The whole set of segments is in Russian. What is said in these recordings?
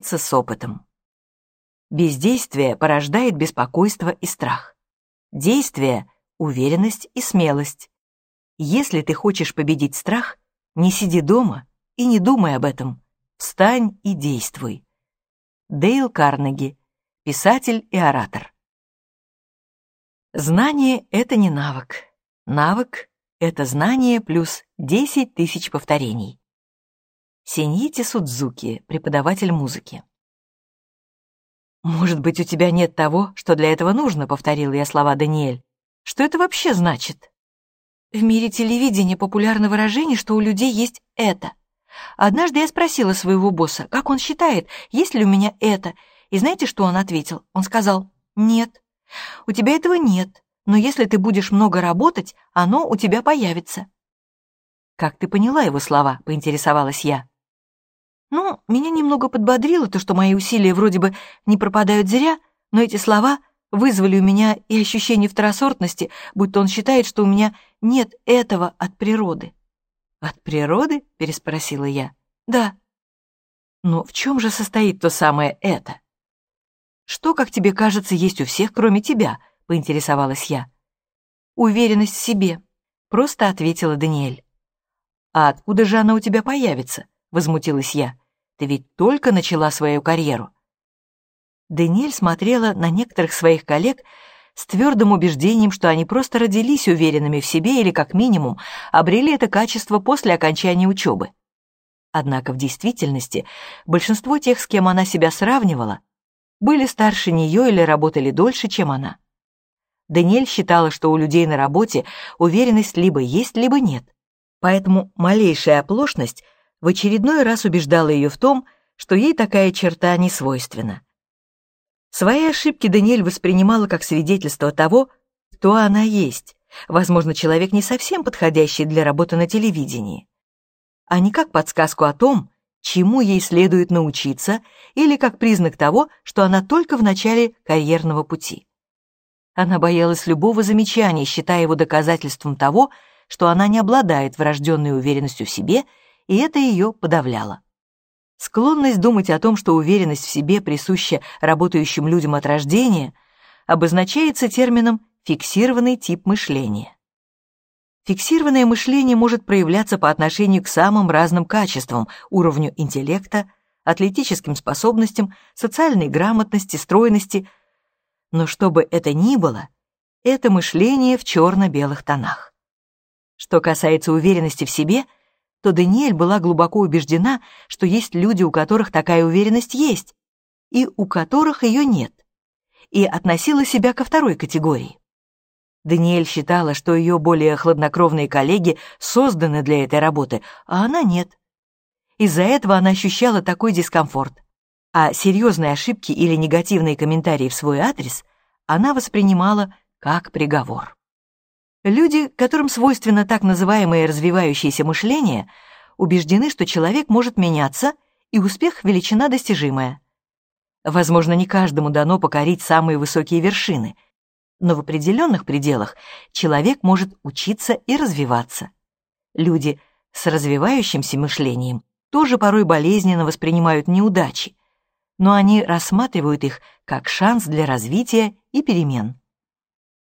с опытом. Бездействие порождает беспокойство и страх. Действие — уверенность и смелость. Если ты хочешь победить страх, не сиди дома и не думай об этом. Встань и действуй. Дейл Карнеги, писатель и оратор. Знание — это не навык. Навык — это знание плюс 10 тысяч повторений. Синьити Судзуки, преподаватель музыки. «Может быть, у тебя нет того, что для этого нужно», — повторил я слова Даниэль. «Что это вообще значит?» В мире телевидения популярно выражение, что у людей есть это. Однажды я спросила своего босса, как он считает, есть ли у меня это, и знаете, что он ответил? Он сказал, «Нет, у тебя этого нет, но если ты будешь много работать, оно у тебя появится». «Как ты поняла его слова?» — поинтересовалась я. Ну, меня немного подбодрило то, что мои усилия вроде бы не пропадают зря, но эти слова вызвали у меня и ощущение второсортности, будто он считает, что у меня нет этого от природы. «От природы?» — переспросила я. «Да». «Но в чем же состоит то самое «это»?» «Что, как тебе кажется, есть у всех, кроме тебя?» — поинтересовалась я. «Уверенность в себе», — просто ответила Даниэль. «А откуда же она у тебя появится?» — возмутилась я. «Ты ведь только начала свою карьеру». Даниэль смотрела на некоторых своих коллег с твердым убеждением, что они просто родились уверенными в себе или, как минимум, обрели это качество после окончания учебы. Однако в действительности большинство тех, с кем она себя сравнивала, были старше нее или работали дольше, чем она. Даниэль считала, что у людей на работе уверенность либо есть, либо нет. Поэтому малейшая оплошность — в очередной раз убеждала ее в том, что ей такая черта не свойственна. Свои ошибки Даниэль воспринимала как свидетельство того, кто она есть, возможно, человек не совсем подходящий для работы на телевидении, а не как подсказку о том, чему ей следует научиться или как признак того, что она только в начале карьерного пути. Она боялась любого замечания, считая его доказательством того, что она не обладает врожденной уверенностью в себе и это ее подавляло. Склонность думать о том, что уверенность в себе присуща работающим людям от рождения, обозначается термином «фиксированный тип мышления». Фиксированное мышление может проявляться по отношению к самым разным качествам, уровню интеллекта, атлетическим способностям, социальной грамотности, стройности. Но что бы это ни было, это мышление в черно-белых тонах. Что касается уверенности в себе – то Даниэль была глубоко убеждена, что есть люди, у которых такая уверенность есть, и у которых ее нет, и относила себя ко второй категории. Даниэль считала, что ее более хладнокровные коллеги созданы для этой работы, а она нет. Из-за этого она ощущала такой дискомфорт, а серьезные ошибки или негативные комментарии в свой адрес она воспринимала как приговор. Люди, которым свойственно так называемое развивающееся мышление, убеждены, что человек может меняться, и успех — величина достижимая. Возможно, не каждому дано покорить самые высокие вершины, но в определенных пределах человек может учиться и развиваться. Люди с развивающимся мышлением тоже порой болезненно воспринимают неудачи, но они рассматривают их как шанс для развития и перемен.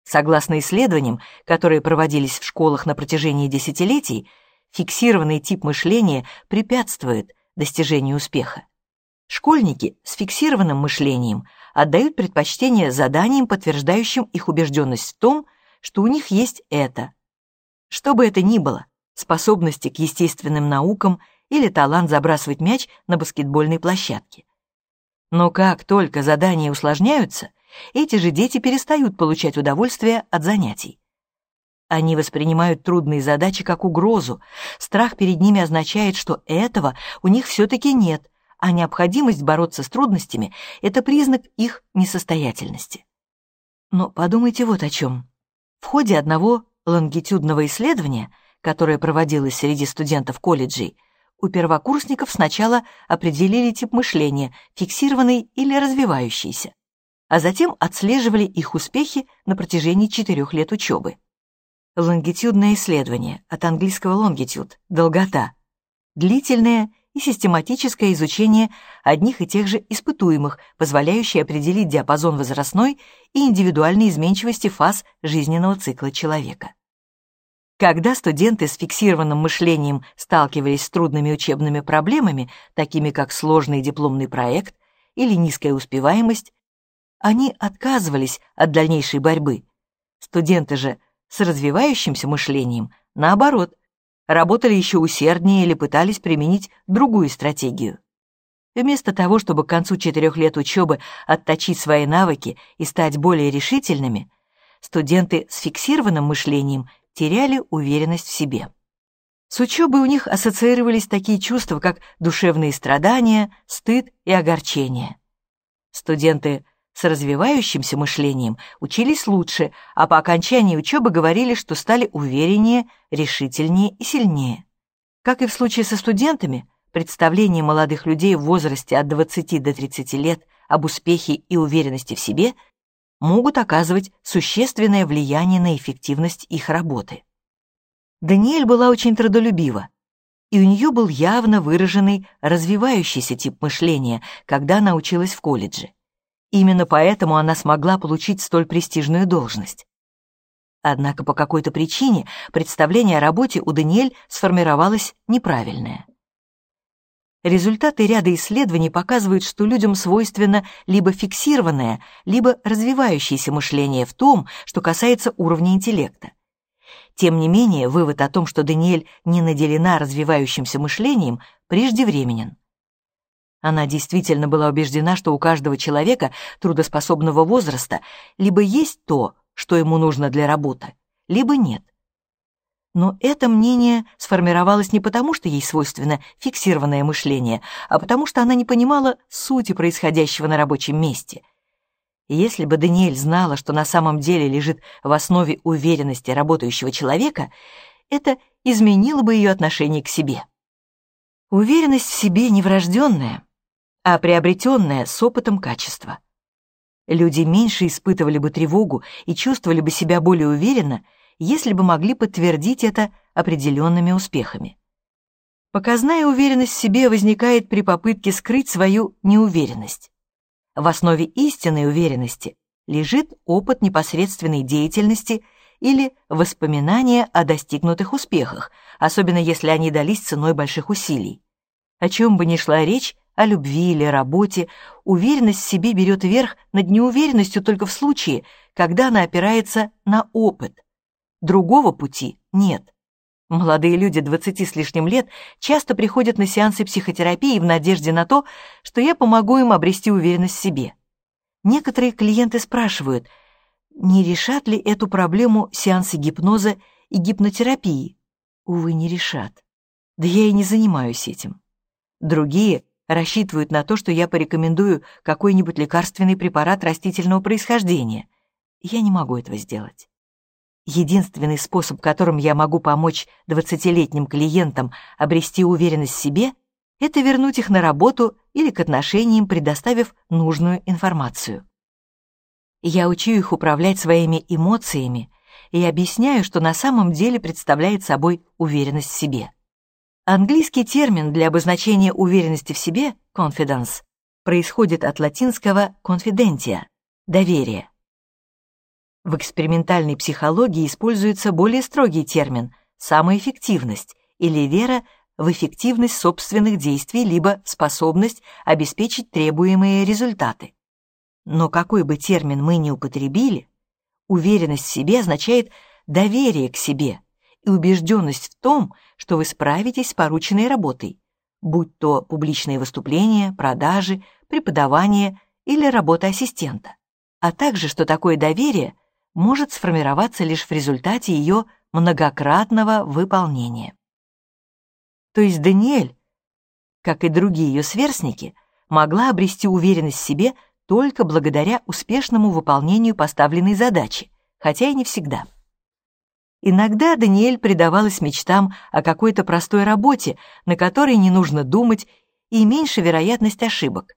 Согласно исследованиям, которые проводились в школах на протяжении десятилетий, фиксированный тип мышления препятствует достижению успеха. Школьники с фиксированным мышлением отдают предпочтение заданиям, подтверждающим их убежденность в том, что у них есть это. Что бы это ни было, способности к естественным наукам или талант забрасывать мяч на баскетбольной площадке. Но как только задания усложняются – эти же дети перестают получать удовольствие от занятий. Они воспринимают трудные задачи как угрозу. Страх перед ними означает, что этого у них все-таки нет, а необходимость бороться с трудностями — это признак их несостоятельности. Но подумайте вот о чем. В ходе одного лонгитюдного исследования, которое проводилось среди студентов колледжей, у первокурсников сначала определили тип мышления, фиксированный или развивающийся а затем отслеживали их успехи на протяжении четырех лет учебы. Лонгитюдное исследование, от английского longitude – долгота, длительное и систематическое изучение одних и тех же испытуемых, позволяющее определить диапазон возрастной и индивидуальной изменчивости фаз жизненного цикла человека. Когда студенты с фиксированным мышлением сталкивались с трудными учебными проблемами, такими как сложный дипломный проект или низкая успеваемость, они отказывались от дальнейшей борьбы. Студенты же с развивающимся мышлением, наоборот, работали еще усерднее или пытались применить другую стратегию. Вместо того, чтобы к концу четырех лет учебы отточить свои навыки и стать более решительными, студенты с фиксированным мышлением теряли уверенность в себе. С учебой у них ассоциировались такие чувства, как душевные страдания, стыд и огорчение. Студенты с развивающимся мышлением учились лучше, а по окончании учебы говорили, что стали увереннее, решительнее и сильнее. Как и в случае со студентами, представления молодых людей в возрасте от 20 до 30 лет об успехе и уверенности в себе могут оказывать существенное влияние на эффективность их работы. Даниэль была очень трудолюбива, и у нее был явно выраженный развивающийся тип мышления, когда она училась в колледже. Именно поэтому она смогла получить столь престижную должность. Однако по какой-то причине представление о работе у Даниэль сформировалось неправильное. Результаты ряда исследований показывают, что людям свойственно либо фиксированное, либо развивающееся мышление в том, что касается уровня интеллекта. Тем не менее, вывод о том, что Даниэль не наделена развивающимся мышлением, преждевременен. Она действительно была убеждена, что у каждого человека трудоспособного возраста либо есть то, что ему нужно для работы, либо нет. Но это мнение сформировалось не потому, что ей свойственно фиксированное мышление, а потому что она не понимала сути происходящего на рабочем месте. Если бы Даниэль знала, что на самом деле лежит в основе уверенности работающего человека, это изменило бы ее отношение к себе. Уверенность в себе неврожденная, а приобретенное с опытом качество. Люди меньше испытывали бы тревогу и чувствовали бы себя более уверенно, если бы могли подтвердить это определенными успехами. Показная уверенность в себе возникает при попытке скрыть свою неуверенность. В основе истинной уверенности лежит опыт непосредственной деятельности или воспоминания о достигнутых успехах, особенно если они дались ценой больших усилий. О чем бы ни шла речь, о любви или работе, уверенность в себе берет верх над неуверенностью только в случае, когда она опирается на опыт. Другого пути нет. Молодые люди 20 с лишним лет часто приходят на сеансы психотерапии в надежде на то, что я помогу им обрести уверенность в себе. Некоторые клиенты спрашивают, не решат ли эту проблему сеансы гипноза и гипнотерапии? Увы, не решат. Да я и не занимаюсь этим. Другие рассчитывают на то, что я порекомендую какой-нибудь лекарственный препарат растительного происхождения. Я не могу этого сделать. Единственный способ, которым я могу помочь 20-летним клиентам обрести уверенность в себе, это вернуть их на работу или к отношениям, предоставив нужную информацию. Я учу их управлять своими эмоциями и объясняю, что на самом деле представляет собой уверенность в себе. Английский термин для обозначения уверенности в себе confidence происходит от латинского confidentia – доверие. В экспериментальной психологии используется более строгий термин самоэффективность или вера в эффективность собственных действий либо способность обеспечить требуемые результаты. Но какой бы термин мы ни употребили, уверенность в себе означает доверие к себе и убежденность в том, что вы справитесь с порученной работой, будь то публичные выступления, продажи, преподавание или работа ассистента, а также, что такое доверие может сформироваться лишь в результате ее многократного выполнения. То есть Даниэль, как и другие ее сверстники, могла обрести уверенность в себе только благодаря успешному выполнению поставленной задачи, хотя и не всегда. Иногда Даниэль предавалась мечтам о какой-то простой работе, на которой не нужно думать и меньше вероятность ошибок.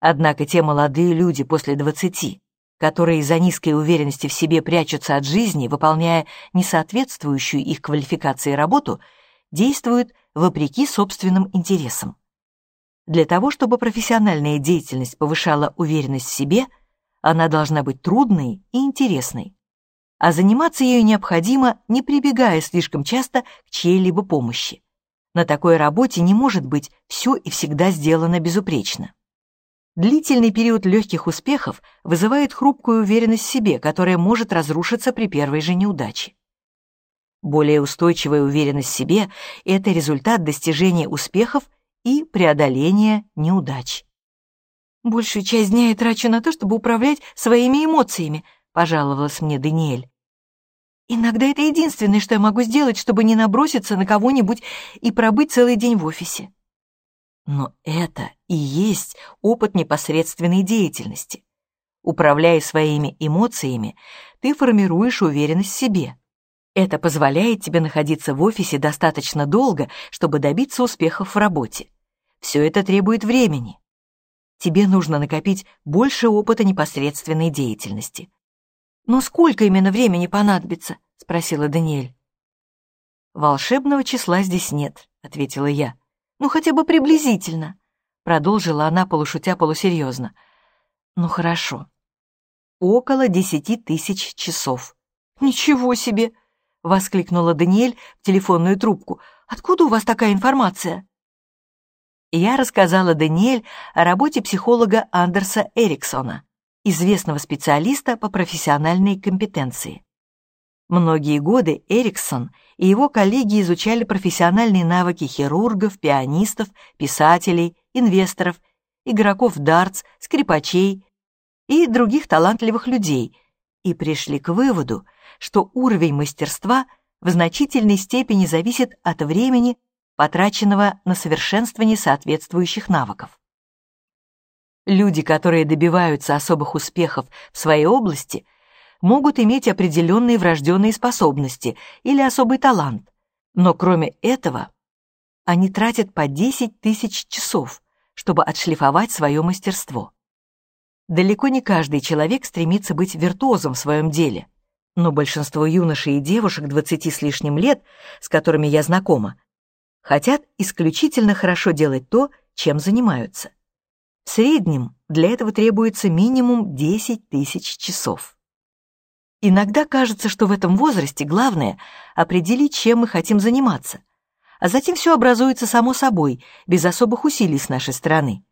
Однако те молодые люди после двадцати, которые из-за низкой уверенности в себе прячутся от жизни, выполняя несоответствующую их квалификации работу, действуют вопреки собственным интересам. Для того, чтобы профессиональная деятельность повышала уверенность в себе, она должна быть трудной и интересной. А заниматься ею необходимо, не прибегая слишком часто к чьей-либо помощи. На такой работе не может быть все и всегда сделано безупречно. Длительный период легких успехов вызывает хрупкую уверенность в себе, которая может разрушиться при первой же неудаче. Более устойчивая уверенность в себе – это результат достижения успехов и преодоления неудач. «Большую часть дня я трачу на то, чтобы управлять своими эмоциями», — пожаловалась мне Даниэль. «Иногда это единственное, что я могу сделать, чтобы не наброситься на кого-нибудь и пробыть целый день в офисе». Но это и есть опыт непосредственной деятельности. Управляя своими эмоциями, ты формируешь уверенность в себе. Это позволяет тебе находиться в офисе достаточно долго, чтобы добиться успехов в работе. Все это требует времени. Тебе нужно накопить больше опыта непосредственной деятельности. «Но сколько именно времени понадобится?» — спросила Даниэль. «Волшебного числа здесь нет», — ответила я. «Ну, хотя бы приблизительно», — продолжила она полушутя полусерьезно. «Ну, хорошо. Около десяти тысяч часов». «Ничего себе!» — воскликнула Даниэль в телефонную трубку. «Откуда у вас такая информация?» Я рассказала Даниэль о работе психолога Андерса Эриксона, известного специалиста по профессиональной компетенции. Многие годы Эриксон и его коллеги изучали профессиональные навыки хирургов, пианистов, писателей, инвесторов, игроков дартс, скрипачей и других талантливых людей и пришли к выводу, что уровень мастерства в значительной степени зависит от времени, потраченного на совершенствование соответствующих навыков. Люди, которые добиваются особых успехов в своей области, могут иметь определенные врожденные способности или особый талант, но кроме этого они тратят по 10 тысяч часов, чтобы отшлифовать свое мастерство. Далеко не каждый человек стремится быть виртуозом в своем деле – но большинство юношей и девушек 20 с лишним лет, с которыми я знакома, хотят исключительно хорошо делать то, чем занимаются. В среднем для этого требуется минимум 10 тысяч часов. Иногда кажется, что в этом возрасте главное — определить, чем мы хотим заниматься, а затем все образуется само собой, без особых усилий с нашей стороны.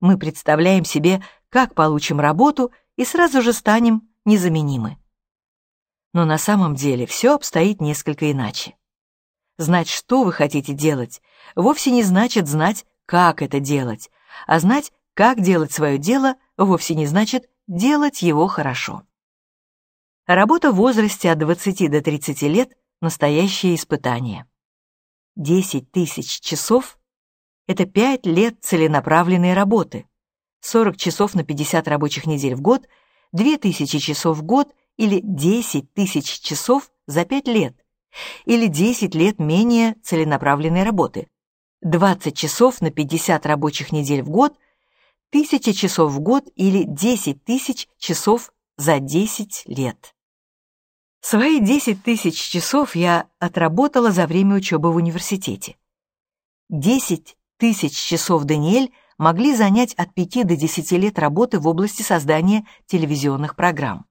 Мы представляем себе, как получим работу, и сразу же станем незаменимы. Но на самом деле все обстоит несколько иначе. Знать, что вы хотите делать, вовсе не значит знать, как это делать, а знать, как делать свое дело, вовсе не значит делать его хорошо. Работа в возрасте от 20 до 30 лет – настоящее испытание. 10 тысяч часов – это 5 лет целенаправленной работы, 40 часов на 50 рабочих недель в год, 2000 часов в год – или 10 тысяч часов за 5 лет, или 10 лет менее целенаправленной работы, 20 часов на 50 рабочих недель в год, 1000 часов в год или 10 тысяч часов за 10 лет. Свои 10 тысяч часов я отработала за время учебы в университете. 10 тысяч часов Даниэль могли занять от 5 до 10 лет работы в области создания телевизионных программ.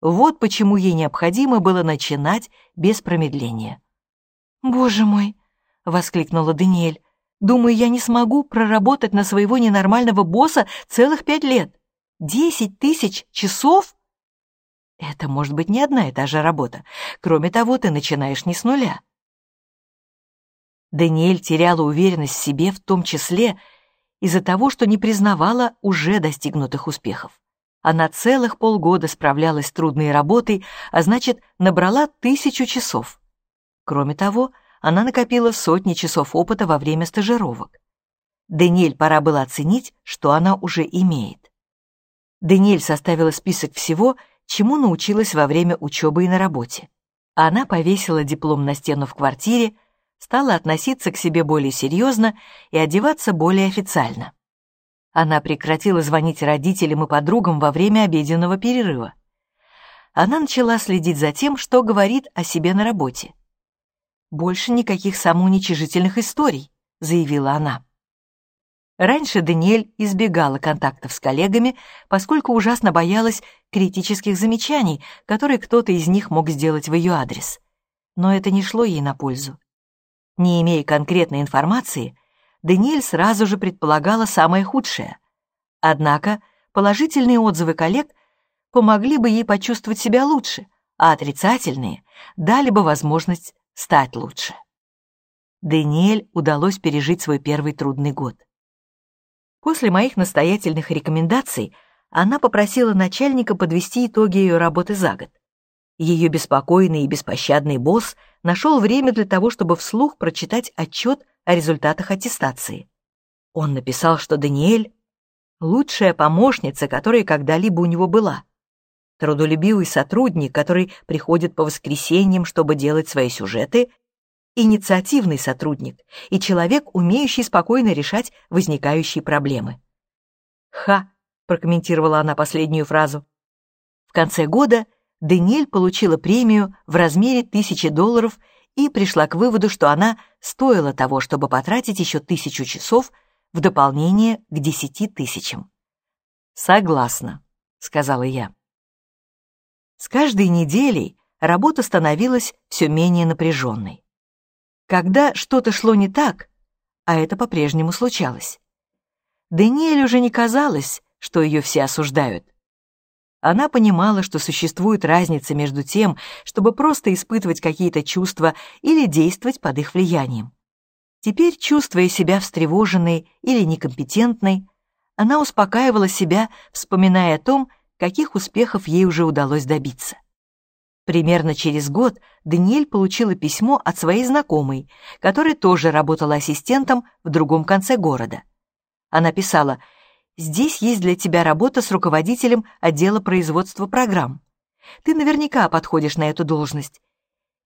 Вот почему ей необходимо было начинать без промедления. «Боже мой!» — воскликнула Даниэль. «Думаю, я не смогу проработать на своего ненормального босса целых пять лет. Десять тысяч часов?» Это может быть не одна и та же работа. Кроме того, ты начинаешь не с нуля. Даниэль теряла уверенность в себе в том числе из-за того, что не признавала уже достигнутых успехов. Она целых полгода справлялась с трудной работой, а значит, набрала тысячу часов. Кроме того, она накопила сотни часов опыта во время стажировок. Даниэль пора было оценить, что она уже имеет. Даниэль составила список всего, чему научилась во время учебы и на работе. Она повесила диплом на стену в квартире, стала относиться к себе более серьезно и одеваться более официально. Она прекратила звонить родителям и подругам во время обеденного перерыва. Она начала следить за тем, что говорит о себе на работе. «Больше никаких самоуничижительных историй», — заявила она. Раньше Даниэль избегала контактов с коллегами, поскольку ужасно боялась критических замечаний, которые кто-то из них мог сделать в ее адрес. Но это не шло ей на пользу. Не имея конкретной информации, Даниэль сразу же предполагала самое худшее. Однако положительные отзывы коллег помогли бы ей почувствовать себя лучше, а отрицательные дали бы возможность стать лучше. Даниэль удалось пережить свой первый трудный год. После моих настоятельных рекомендаций она попросила начальника подвести итоги ее работы за год. Ее беспокойный и беспощадный босс нашел время для того, чтобы вслух прочитать отчет о результатах аттестации. Он написал, что Даниэль — лучшая помощница, которая когда-либо у него была. Трудолюбивый сотрудник, который приходит по воскресеньям, чтобы делать свои сюжеты инициативный сотрудник и человек, умеющий спокойно решать возникающие проблемы. «Ха!» — прокомментировала она последнюю фразу. В конце года Даниэль получила премию в размере тысячи долларов и пришла к выводу, что она стоила того, чтобы потратить еще тысячу часов в дополнение к десяти тысячам. «Согласна», — сказала я. С каждой неделей работа становилась все менее напряженной когда что-то шло не так, а это по-прежнему случалось. Даниэль уже не казалось, что ее все осуждают. Она понимала, что существует разница между тем, чтобы просто испытывать какие-то чувства или действовать под их влиянием. Теперь, чувствуя себя встревоженной или некомпетентной, она успокаивала себя, вспоминая о том, каких успехов ей уже удалось добиться. Примерно через год Даниэль получила письмо от своей знакомой, которая тоже работала ассистентом в другом конце города. Она писала «Здесь есть для тебя работа с руководителем отдела производства программ. Ты наверняка подходишь на эту должность,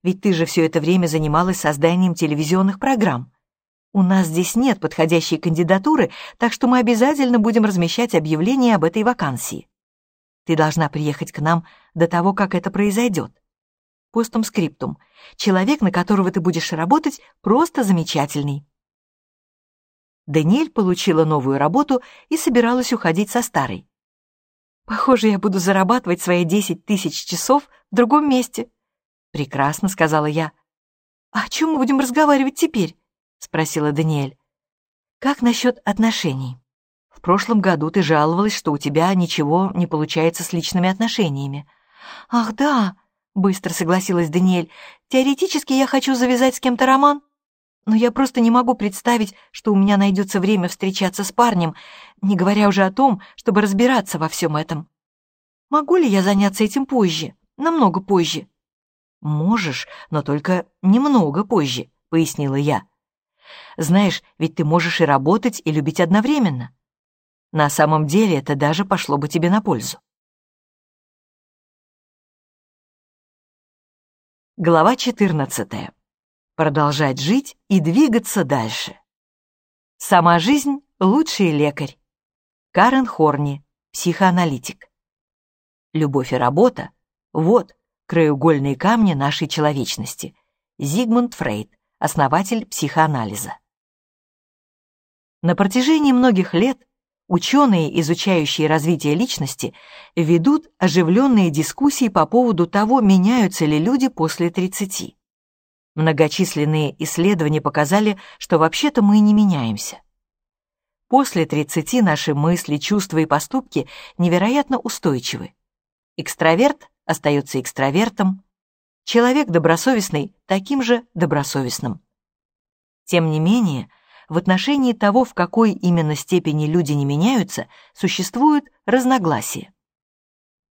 ведь ты же все это время занималась созданием телевизионных программ. У нас здесь нет подходящей кандидатуры, так что мы обязательно будем размещать объявление об этой вакансии. Ты должна приехать к нам до того, как это произойдет. Постом скриптум. Человек, на которого ты будешь работать, просто замечательный. Даниэль получила новую работу и собиралась уходить со старой. «Похоже, я буду зарабатывать свои десять тысяч часов в другом месте». «Прекрасно», — сказала я. «А о чем мы будем разговаривать теперь?» — спросила Даниэль. «Как насчет отношений?» Прошлом году ты жаловалась, что у тебя ничего не получается с личными отношениями. Ах, да, быстро согласилась Даниэль. Теоретически я хочу завязать с кем-то роман, но я просто не могу представить, что у меня найдется время встречаться с парнем, не говоря уже о том, чтобы разбираться во всем этом. Могу ли я заняться этим позже, намного позже? Можешь, но только немного позже, пояснила я. Знаешь, ведь ты можешь и работать, и любить одновременно. На самом деле это даже пошло бы тебе на пользу. Глава 14. Продолжать жить и двигаться дальше. Сама жизнь — лучший лекарь. Карен Хорни, психоаналитик. Любовь и работа — вот краеугольные камни нашей человечности. Зигмунд Фрейд, основатель психоанализа. На протяжении многих лет Ученые, изучающие развитие личности, ведут оживленные дискуссии по поводу того, меняются ли люди после 30. Многочисленные исследования показали, что вообще-то мы не меняемся. После 30 наши мысли, чувства и поступки невероятно устойчивы. Экстраверт остается экстравертом, человек добросовестный таким же добросовестным. Тем не менее, в отношении того, в какой именно степени люди не меняются, существуют разногласия.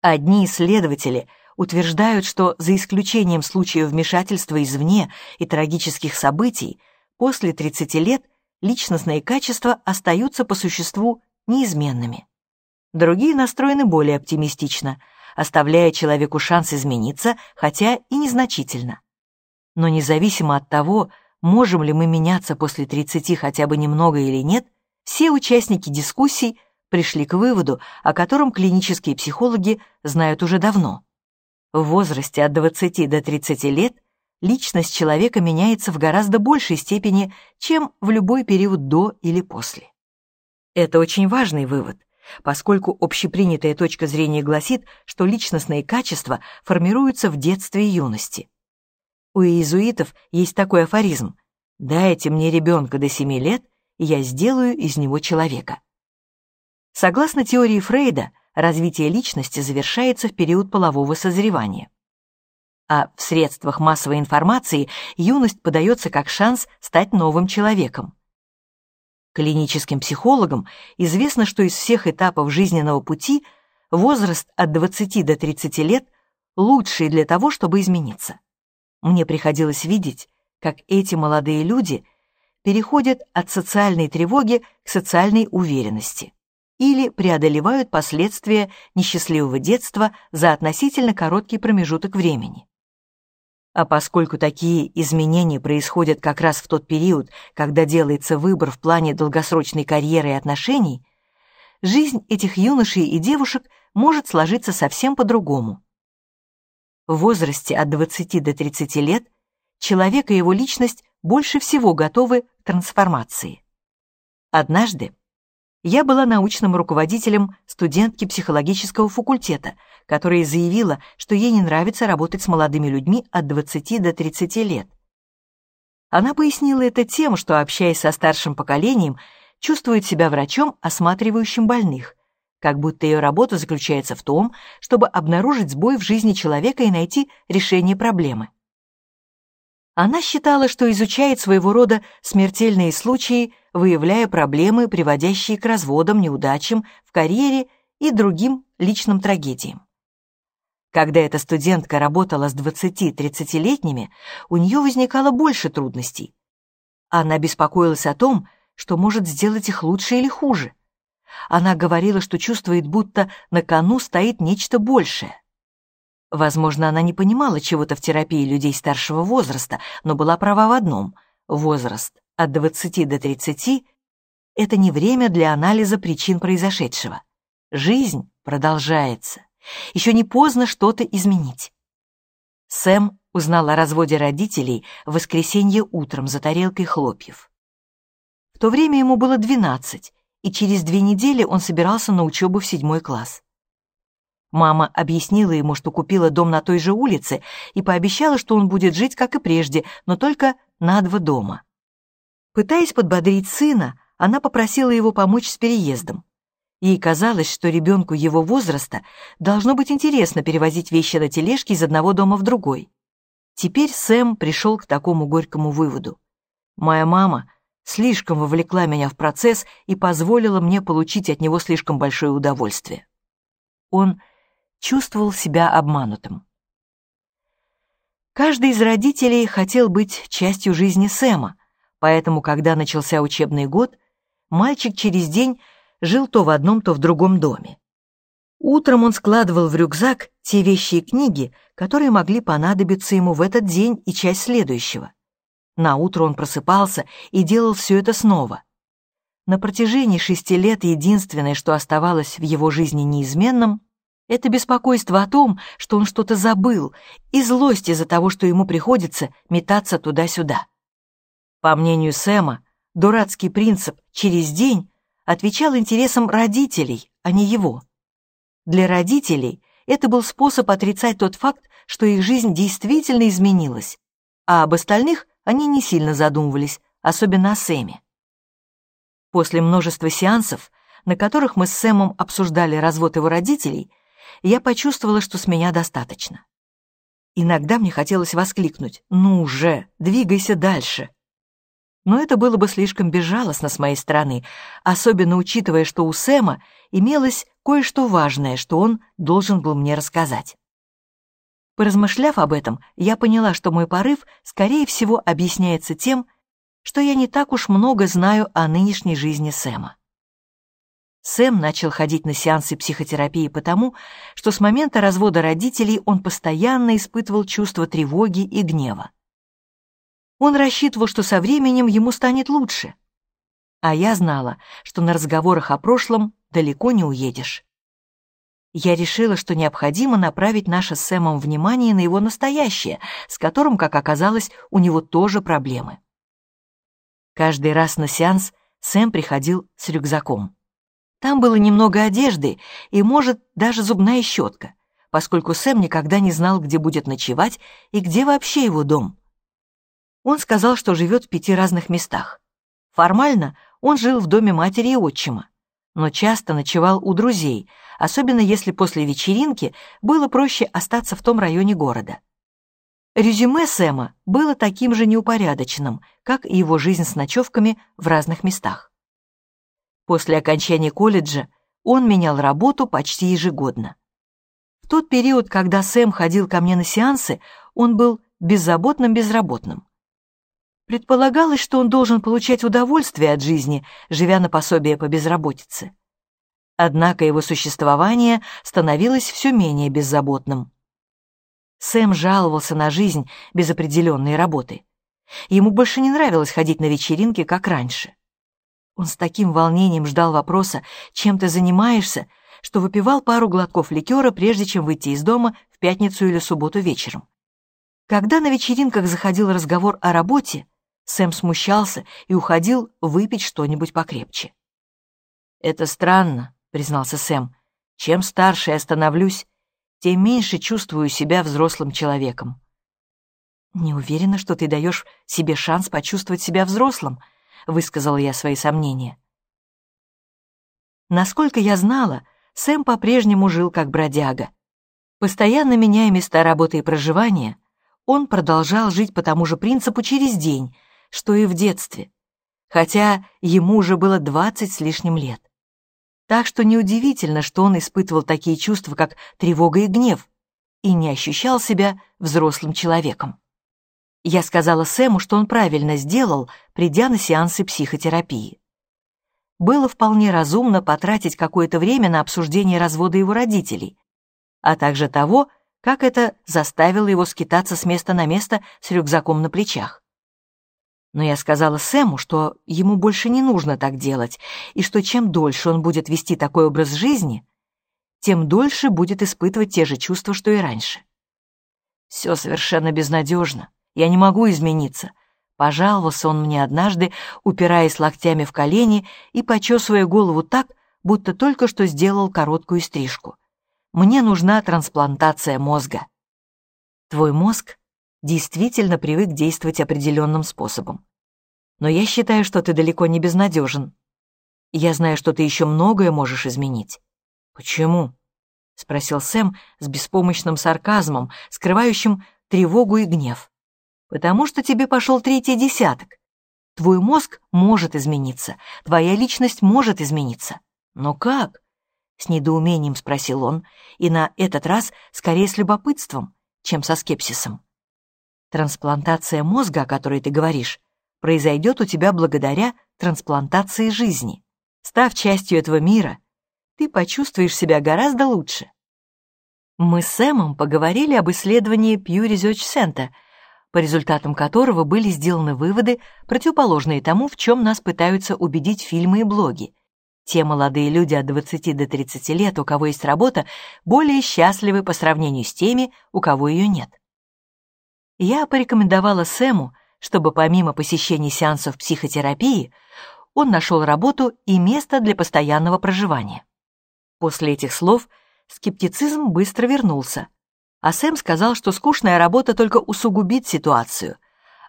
Одни исследователи утверждают, что за исключением случаев вмешательства извне и трагических событий, после 30 лет личностные качества остаются по существу неизменными. Другие настроены более оптимистично, оставляя человеку шанс измениться, хотя и незначительно. Но независимо от того, можем ли мы меняться после 30 хотя бы немного или нет, все участники дискуссий пришли к выводу, о котором клинические психологи знают уже давно. В возрасте от 20 до 30 лет личность человека меняется в гораздо большей степени, чем в любой период до или после. Это очень важный вывод, поскольку общепринятая точка зрения гласит, что личностные качества формируются в детстве и юности. У иезуитов есть такой афоризм «Дайте мне ребенка до семи лет, и я сделаю из него человека». Согласно теории Фрейда, развитие личности завершается в период полового созревания. А в средствах массовой информации юность подается как шанс стать новым человеком. Клиническим психологам известно, что из всех этапов жизненного пути возраст от 20 до 30 лет лучший для того, чтобы измениться. Мне приходилось видеть, как эти молодые люди переходят от социальной тревоги к социальной уверенности или преодолевают последствия несчастливого детства за относительно короткий промежуток времени. А поскольку такие изменения происходят как раз в тот период, когда делается выбор в плане долгосрочной карьеры и отношений, жизнь этих юношей и девушек может сложиться совсем по-другому. В возрасте от 20 до 30 лет человек и его личность больше всего готовы к трансформации. Однажды я была научным руководителем студентки психологического факультета, которая заявила, что ей не нравится работать с молодыми людьми от 20 до 30 лет. Она пояснила это тем, что, общаясь со старшим поколением, чувствует себя врачом, осматривающим больных, как будто ее работа заключается в том, чтобы обнаружить сбой в жизни человека и найти решение проблемы. Она считала, что изучает своего рода смертельные случаи, выявляя проблемы, приводящие к разводам, неудачам в карьере и другим личным трагедиям. Когда эта студентка работала с 20-30-летними, у нее возникало больше трудностей. Она беспокоилась о том, что может сделать их лучше или хуже. Она говорила, что чувствует, будто на кону стоит нечто большее. Возможно, она не понимала чего-то в терапии людей старшего возраста, но была права в одном — возраст от 20 до 30 — это не время для анализа причин произошедшего. Жизнь продолжается. Еще не поздно что-то изменить. Сэм узнал о разводе родителей в воскресенье утром за тарелкой хлопьев. В то время ему было 12, и через две недели он собирался на учебу в седьмой класс. Мама объяснила ему, что купила дом на той же улице и пообещала, что он будет жить, как и прежде, но только на два дома. Пытаясь подбодрить сына, она попросила его помочь с переездом. Ей казалось, что ребенку его возраста должно быть интересно перевозить вещи на тележке из одного дома в другой. Теперь Сэм пришел к такому горькому выводу. Моя мама слишком вовлекла меня в процесс и позволила мне получить от него слишком большое удовольствие. Он чувствовал себя обманутым. Каждый из родителей хотел быть частью жизни Сэма, поэтому, когда начался учебный год, мальчик через день жил то в одном, то в другом доме. Утром он складывал в рюкзак те вещи и книги, которые могли понадобиться ему в этот день и часть следующего. На утро он просыпался и делал все это снова. На протяжении шести лет единственное, что оставалось в его жизни неизменным, это беспокойство о том, что он что-то забыл, и злость из-за того, что ему приходится метаться туда-сюда. По мнению Сэма, дурацкий принцип «через день» отвечал интересам родителей, а не его. Для родителей это был способ отрицать тот факт, что их жизнь действительно изменилась, а об остальных они не сильно задумывались, особенно о Сэме. После множества сеансов, на которых мы с Сэмом обсуждали развод его родителей, я почувствовала, что с меня достаточно. Иногда мне хотелось воскликнуть «Ну же, двигайся дальше!» Но это было бы слишком безжалостно с моей стороны, особенно учитывая, что у Сэма имелось кое-что важное, что он должен был мне рассказать. Поразмышляв об этом, я поняла, что мой порыв, скорее всего, объясняется тем, что я не так уж много знаю о нынешней жизни Сэма. Сэм начал ходить на сеансы психотерапии потому, что с момента развода родителей он постоянно испытывал чувство тревоги и гнева. Он рассчитывал, что со временем ему станет лучше. А я знала, что на разговорах о прошлом далеко не уедешь. Я решила, что необходимо направить наше с Сэмом внимание на его настоящее, с которым, как оказалось, у него тоже проблемы. Каждый раз на сеанс Сэм приходил с рюкзаком. Там было немного одежды и, может, даже зубная щетка, поскольку Сэм никогда не знал, где будет ночевать и где вообще его дом. Он сказал, что живет в пяти разных местах. Формально он жил в доме матери и отчима, но часто ночевал у друзей, особенно если после вечеринки было проще остаться в том районе города. Резюме Сэма было таким же неупорядоченным, как и его жизнь с ночевками в разных местах. После окончания колледжа он менял работу почти ежегодно. В тот период, когда Сэм ходил ко мне на сеансы, он был беззаботным безработным. Предполагалось, что он должен получать удовольствие от жизни, живя на пособие по безработице. Однако его существование становилось все менее беззаботным. Сэм жаловался на жизнь без определенной работы. Ему больше не нравилось ходить на вечеринки, как раньше. Он с таким волнением ждал вопроса, чем ты занимаешься, что выпивал пару глотков ликера, прежде чем выйти из дома в пятницу или субботу вечером. Когда на вечеринках заходил разговор о работе, Сэм смущался и уходил выпить что-нибудь покрепче. «Это странно», — признался Сэм. «Чем старше я становлюсь, тем меньше чувствую себя взрослым человеком». «Не уверена, что ты даешь себе шанс почувствовать себя взрослым», — высказала я свои сомнения. Насколько я знала, Сэм по-прежнему жил как бродяга. Постоянно меняя места работы и проживания, он продолжал жить по тому же принципу через день — что и в детстве, хотя ему уже было двадцать с лишним лет. Так что неудивительно, что он испытывал такие чувства, как тревога и гнев, и не ощущал себя взрослым человеком. Я сказала Сэму, что он правильно сделал, придя на сеансы психотерапии. Было вполне разумно потратить какое-то время на обсуждение развода его родителей, а также того, как это заставило его скитаться с места на место с рюкзаком на плечах. Но я сказала Сэму, что ему больше не нужно так делать, и что чем дольше он будет вести такой образ жизни, тем дольше будет испытывать те же чувства, что и раньше. Все совершенно безнадежно. Я не могу измениться. Пожаловался он мне однажды, упираясь локтями в колени и почесывая голову так, будто только что сделал короткую стрижку. Мне нужна трансплантация мозга. Твой мозг действительно привык действовать определенным способом. Но я считаю, что ты далеко не безнадежен. Я знаю, что ты еще многое можешь изменить. Почему? — спросил Сэм с беспомощным сарказмом, скрывающим тревогу и гнев. «Потому что тебе пошел третий десяток. Твой мозг может измениться, твоя личность может измениться. Но как?» С недоумением спросил он, и на этот раз скорее с любопытством, чем со скепсисом. Трансплантация мозга, о которой ты говоришь, произойдет у тебя благодаря трансплантации жизни. Став частью этого мира, ты почувствуешь себя гораздо лучше. Мы с Сэмом поговорили об исследовании Pew Research Center, по результатам которого были сделаны выводы, противоположные тому, в чем нас пытаются убедить фильмы и блоги. Те молодые люди от 20 до 30 лет, у кого есть работа, более счастливы по сравнению с теми, у кого ее нет я порекомендовала Сэму, чтобы помимо посещений сеансов психотерапии он нашел работу и место для постоянного проживания. После этих слов скептицизм быстро вернулся, а Сэм сказал, что скучная работа только усугубит ситуацию,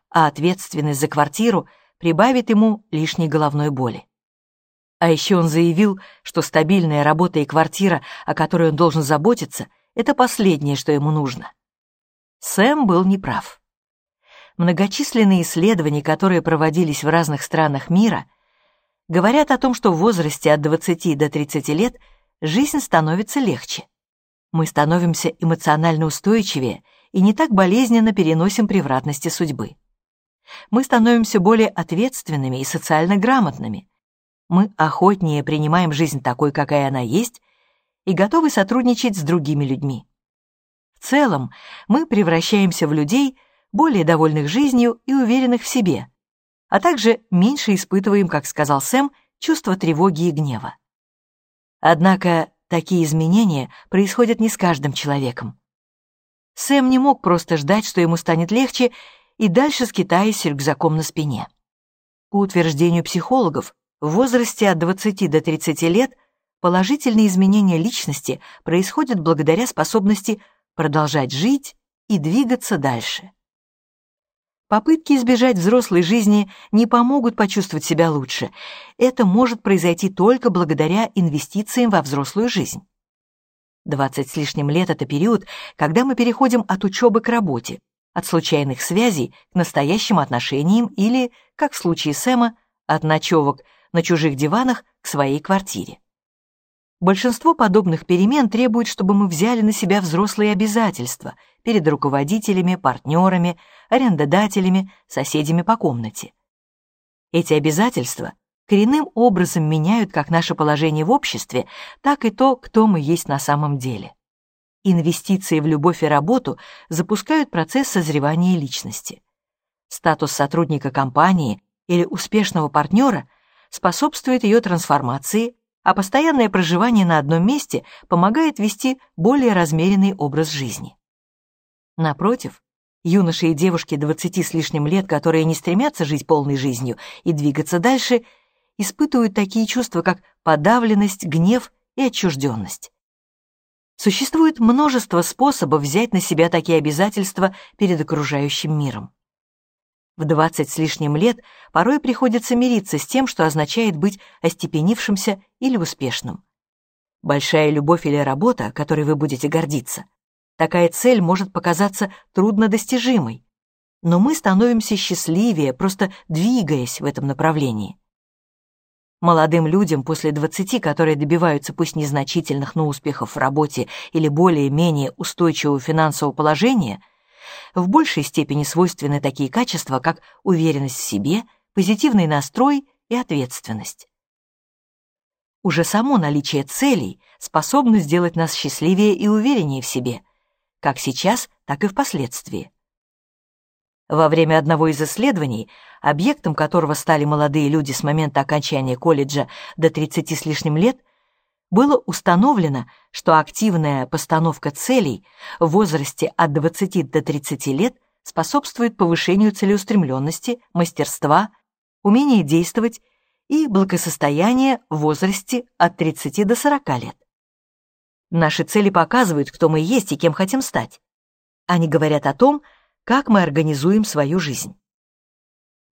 а ответственность за квартиру прибавит ему лишней головной боли. А еще он заявил, что стабильная работа и квартира, о которой он должен заботиться, это последнее, что ему нужно. Сэм был неправ. Многочисленные исследования, которые проводились в разных странах мира, говорят о том, что в возрасте от 20 до 30 лет жизнь становится легче. Мы становимся эмоционально устойчивее и не так болезненно переносим превратности судьбы. Мы становимся более ответственными и социально грамотными. Мы охотнее принимаем жизнь такой, какая она есть, и готовы сотрудничать с другими людьми. В целом, мы превращаемся в людей, более довольных жизнью и уверенных в себе, а также меньше испытываем, как сказал Сэм, чувство тревоги и гнева. Однако такие изменения происходят не с каждым человеком. Сэм не мог просто ждать, что ему станет легче, и дальше скитаясь с рюкзаком на спине. По утверждению психологов, в возрасте от 20 до 30 лет положительные изменения личности происходят благодаря способности продолжать жить и двигаться дальше. Попытки избежать взрослой жизни не помогут почувствовать себя лучше. Это может произойти только благодаря инвестициям во взрослую жизнь. 20 с лишним лет — это период, когда мы переходим от учебы к работе, от случайных связей к настоящим отношениям или, как в случае Сэма, от ночевок на чужих диванах к своей квартире. Большинство подобных перемен требует, чтобы мы взяли на себя взрослые обязательства перед руководителями, партнерами, арендодателями, соседями по комнате. Эти обязательства коренным образом меняют как наше положение в обществе, так и то, кто мы есть на самом деле. Инвестиции в любовь и работу запускают процесс созревания личности. Статус сотрудника компании или успешного партнера способствует ее трансформации а постоянное проживание на одном месте помогает вести более размеренный образ жизни. Напротив, юноши и девушки 20 с лишним лет, которые не стремятся жить полной жизнью и двигаться дальше, испытывают такие чувства, как подавленность, гнев и отчужденность. Существует множество способов взять на себя такие обязательства перед окружающим миром. В двадцать с лишним лет порой приходится мириться с тем, что означает быть остепенившимся или успешным. Большая любовь или работа, которой вы будете гордиться, такая цель может показаться труднодостижимой, но мы становимся счастливее, просто двигаясь в этом направлении. Молодым людям после 20, которые добиваются пусть незначительных, но успехов в работе или более-менее устойчивого финансового положения – в большей степени свойственны такие качества, как уверенность в себе, позитивный настрой и ответственность. Уже само наличие целей способно сделать нас счастливее и увереннее в себе, как сейчас, так и впоследствии. Во время одного из исследований, объектом которого стали молодые люди с момента окончания колледжа до 30 с лишним лет, было установлено, что активная постановка целей в возрасте от 20 до 30 лет способствует повышению целеустремленности, мастерства, умения действовать и благосостояния в возрасте от 30 до 40 лет. Наши цели показывают, кто мы есть и кем хотим стать. Они говорят о том, как мы организуем свою жизнь.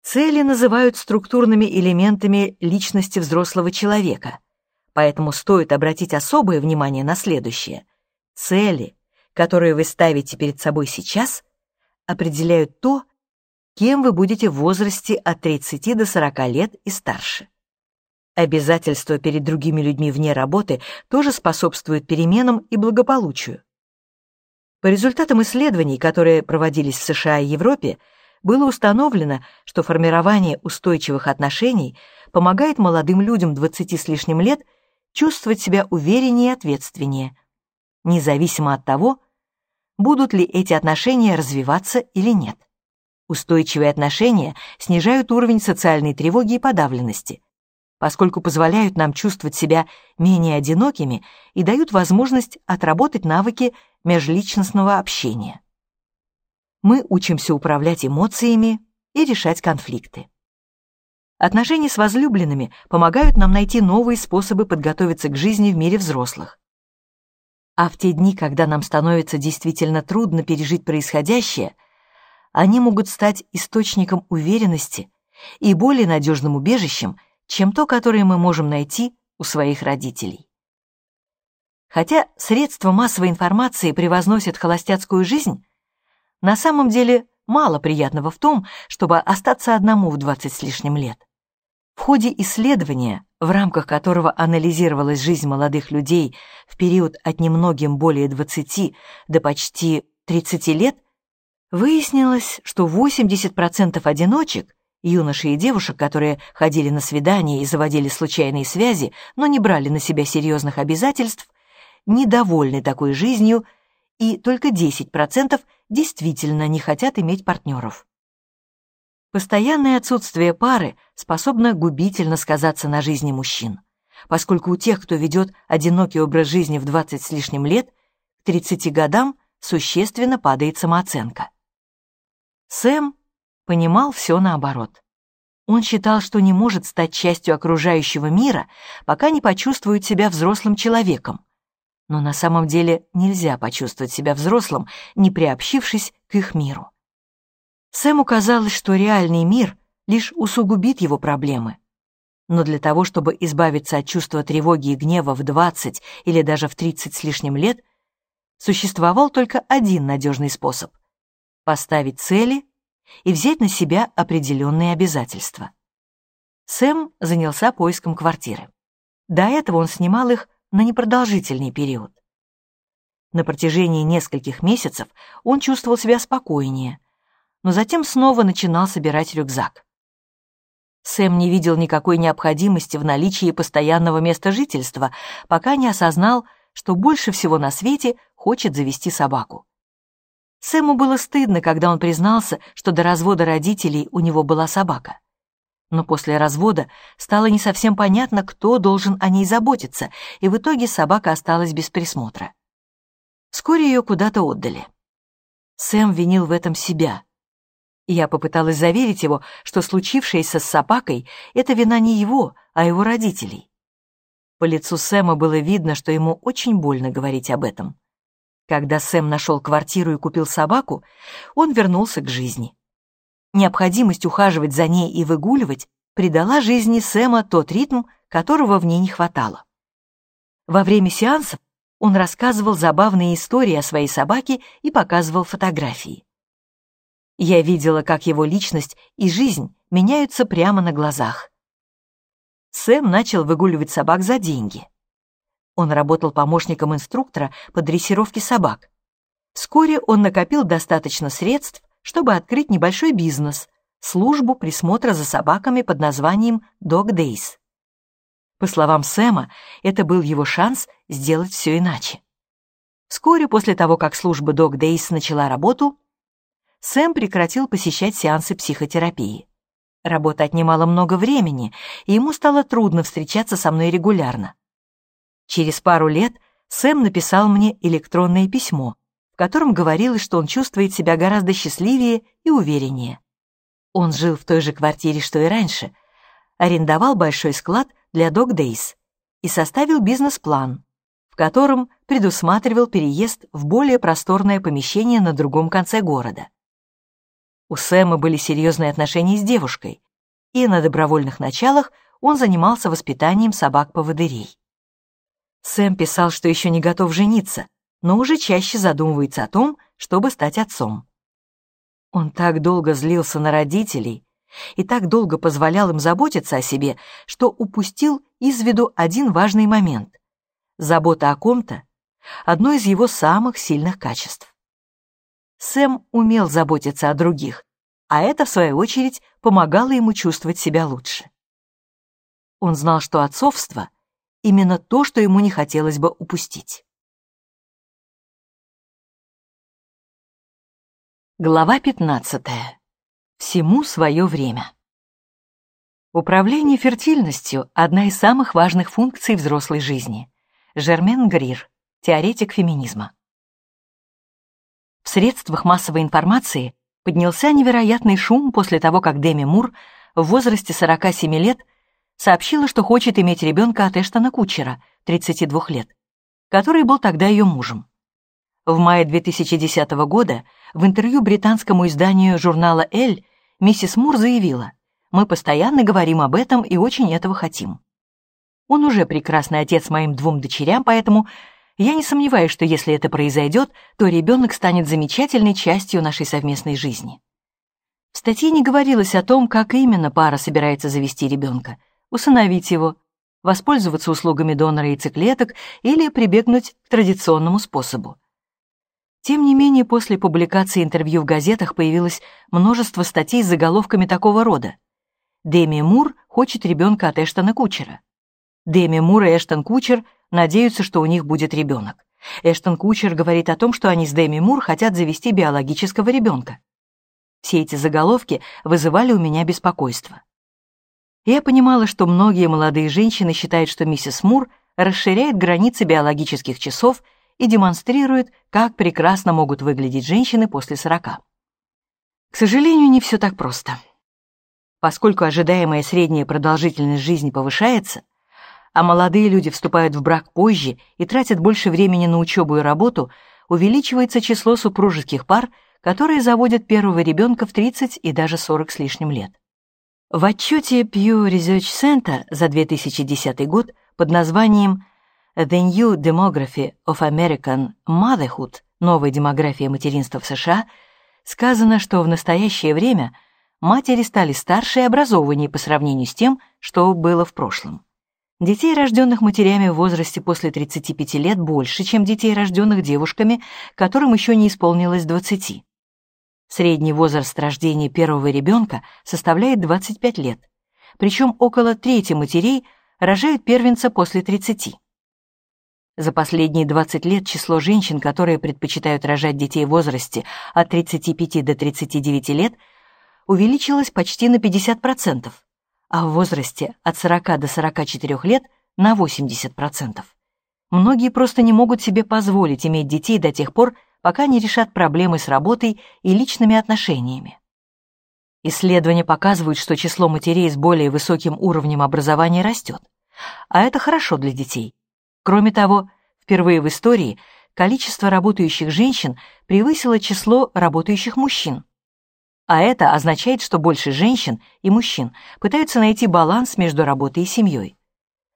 Цели называют структурными элементами личности взрослого человека – Поэтому стоит обратить особое внимание на следующее. Цели, которые вы ставите перед собой сейчас, определяют то, кем вы будете в возрасте от 30 до 40 лет и старше. Обязательства перед другими людьми вне работы тоже способствуют переменам и благополучию. По результатам исследований, которые проводились в США и Европе, было установлено, что формирование устойчивых отношений помогает молодым людям 20 с лишним лет – чувствовать себя увереннее и ответственнее, независимо от того, будут ли эти отношения развиваться или нет. Устойчивые отношения снижают уровень социальной тревоги и подавленности, поскольку позволяют нам чувствовать себя менее одинокими и дают возможность отработать навыки межличностного общения. Мы учимся управлять эмоциями и решать конфликты. Отношения с возлюбленными помогают нам найти новые способы подготовиться к жизни в мире взрослых. А в те дни, когда нам становится действительно трудно пережить происходящее, они могут стать источником уверенности и более надежным убежищем, чем то, которое мы можем найти у своих родителей. Хотя средства массовой информации превозносят холостяцкую жизнь, на самом деле мало приятного в том, чтобы остаться одному в 20 с лишним лет. В ходе исследования, в рамках которого анализировалась жизнь молодых людей в период от немногим более 20 до почти 30 лет, выяснилось, что 80% одиночек, юношей и девушек, которые ходили на свидания и заводили случайные связи, но не брали на себя серьезных обязательств, недовольны такой жизнью, и только 10% действительно не хотят иметь партнеров. Постоянное отсутствие пары способно губительно сказаться на жизни мужчин, поскольку у тех, кто ведет одинокий образ жизни в 20 с лишним лет, к 30 годам существенно падает самооценка. Сэм понимал все наоборот. Он считал, что не может стать частью окружающего мира, пока не почувствует себя взрослым человеком. Но на самом деле нельзя почувствовать себя взрослым, не приобщившись к их миру. Сэму казалось, что реальный мир лишь усугубит его проблемы. Но для того, чтобы избавиться от чувства тревоги и гнева в 20 или даже в 30 с лишним лет, существовал только один надежный способ — поставить цели и взять на себя определенные обязательства. Сэм занялся поиском квартиры. До этого он снимал их на непродолжительный период. На протяжении нескольких месяцев он чувствовал себя спокойнее, но затем снова начинал собирать рюкзак. Сэм не видел никакой необходимости в наличии постоянного места жительства, пока не осознал, что больше всего на свете хочет завести собаку. Сэму было стыдно, когда он признался, что до развода родителей у него была собака. Но после развода стало не совсем понятно, кто должен о ней заботиться, и в итоге собака осталась без присмотра. Вскоре ее куда-то отдали. Сэм винил в этом себя, я попыталась заверить его, что случившееся с собакой — это вина не его, а его родителей. По лицу Сэма было видно, что ему очень больно говорить об этом. Когда Сэм нашел квартиру и купил собаку, он вернулся к жизни. Необходимость ухаживать за ней и выгуливать придала жизни Сэма тот ритм, которого в ней не хватало. Во время сеансов он рассказывал забавные истории о своей собаке и показывал фотографии. Я видела, как его личность и жизнь меняются прямо на глазах. Сэм начал выгуливать собак за деньги. Он работал помощником инструктора по дрессировке собак. Вскоре он накопил достаточно средств, чтобы открыть небольшой бизнес — службу присмотра за собаками под названием Dog Days. По словам Сэма, это был его шанс сделать все иначе. Вскоре после того, как служба Dog Days начала работу, Сэм прекратил посещать сеансы психотерапии. Работа отнимала много времени, и ему стало трудно встречаться со мной регулярно. Через пару лет Сэм написал мне электронное письмо, в котором говорилось, что он чувствует себя гораздо счастливее и увереннее. Он жил в той же квартире, что и раньше, арендовал большой склад для Dog Days и составил бизнес-план, в котором предусматривал переезд в более просторное помещение на другом конце города. У Сэма были серьезные отношения с девушкой, и на добровольных началах он занимался воспитанием собак-поводырей. Сэм писал, что еще не готов жениться, но уже чаще задумывается о том, чтобы стать отцом. Он так долго злился на родителей и так долго позволял им заботиться о себе, что упустил из виду один важный момент. Забота о ком-то — одно из его самых сильных качеств. Сэм умел заботиться о других, а это, в свою очередь, помогало ему чувствовать себя лучше. Он знал, что отцовство — именно то, что ему не хотелось бы упустить. Глава 15. Всему свое время. Управление фертильностью — одна из самых важных функций взрослой жизни. Жермен Грир, теоретик феминизма. В средствах массовой информации поднялся невероятный шум после того, как Деми Мур в возрасте 47 лет сообщила, что хочет иметь ребенка от Эштона Кучера, 32 лет, который был тогда ее мужем. В мае 2010 года в интервью британскому изданию журнала «Эль» миссис Мур заявила, «Мы постоянно говорим об этом и очень этого хотим. Он уже прекрасный отец моим двум дочерям, поэтому я не сомневаюсь, что если это произойдет, то ребенок станет замечательной частью нашей совместной жизни. В статье не говорилось о том, как именно пара собирается завести ребенка, усыновить его, воспользоваться услугами донора яйцеклеток или прибегнуть к традиционному способу. Тем не менее, после публикации интервью в газетах появилось множество статей с заголовками такого рода. Деми Мур хочет ребенка от Эштона Кучера. Деми Мур и Эштон Кучер надеются, что у них будет ребенок. Эштон Кучер говорит о том, что они с Дэми Мур хотят завести биологического ребенка. Все эти заголовки вызывали у меня беспокойство. Я понимала, что многие молодые женщины считают, что миссис Мур расширяет границы биологических часов и демонстрирует, как прекрасно могут выглядеть женщины после сорока. К сожалению, не все так просто. Поскольку ожидаемая средняя продолжительность жизни повышается, а молодые люди вступают в брак позже и тратят больше времени на учебу и работу, увеличивается число супружеских пар, которые заводят первого ребенка в 30 и даже 40 с лишним лет. В отчете Pew Research Center за 2010 год под названием The New Demography of American Motherhood «Новая демография материнства в США» сказано, что в настоящее время матери стали старше и образованнее по сравнению с тем, что было в прошлом. Детей, рожденных матерями в возрасте после 35 лет, больше, чем детей, рожденных девушками, которым еще не исполнилось 20. Средний возраст рождения первого ребенка составляет 25 лет, причем около трети матерей рожают первенца после 30. За последние 20 лет число женщин, которые предпочитают рожать детей в возрасте от 35 до 39 лет, увеличилось почти на 50%, а в возрасте от 40 до 44 лет на 80%. Многие просто не могут себе позволить иметь детей до тех пор, пока не решат проблемы с работой и личными отношениями. Исследования показывают, что число матерей с более высоким уровнем образования растет, а это хорошо для детей. Кроме того, впервые в истории количество работающих женщин превысило число работающих мужчин. А это означает, что больше женщин и мужчин пытаются найти баланс между работой и семьей.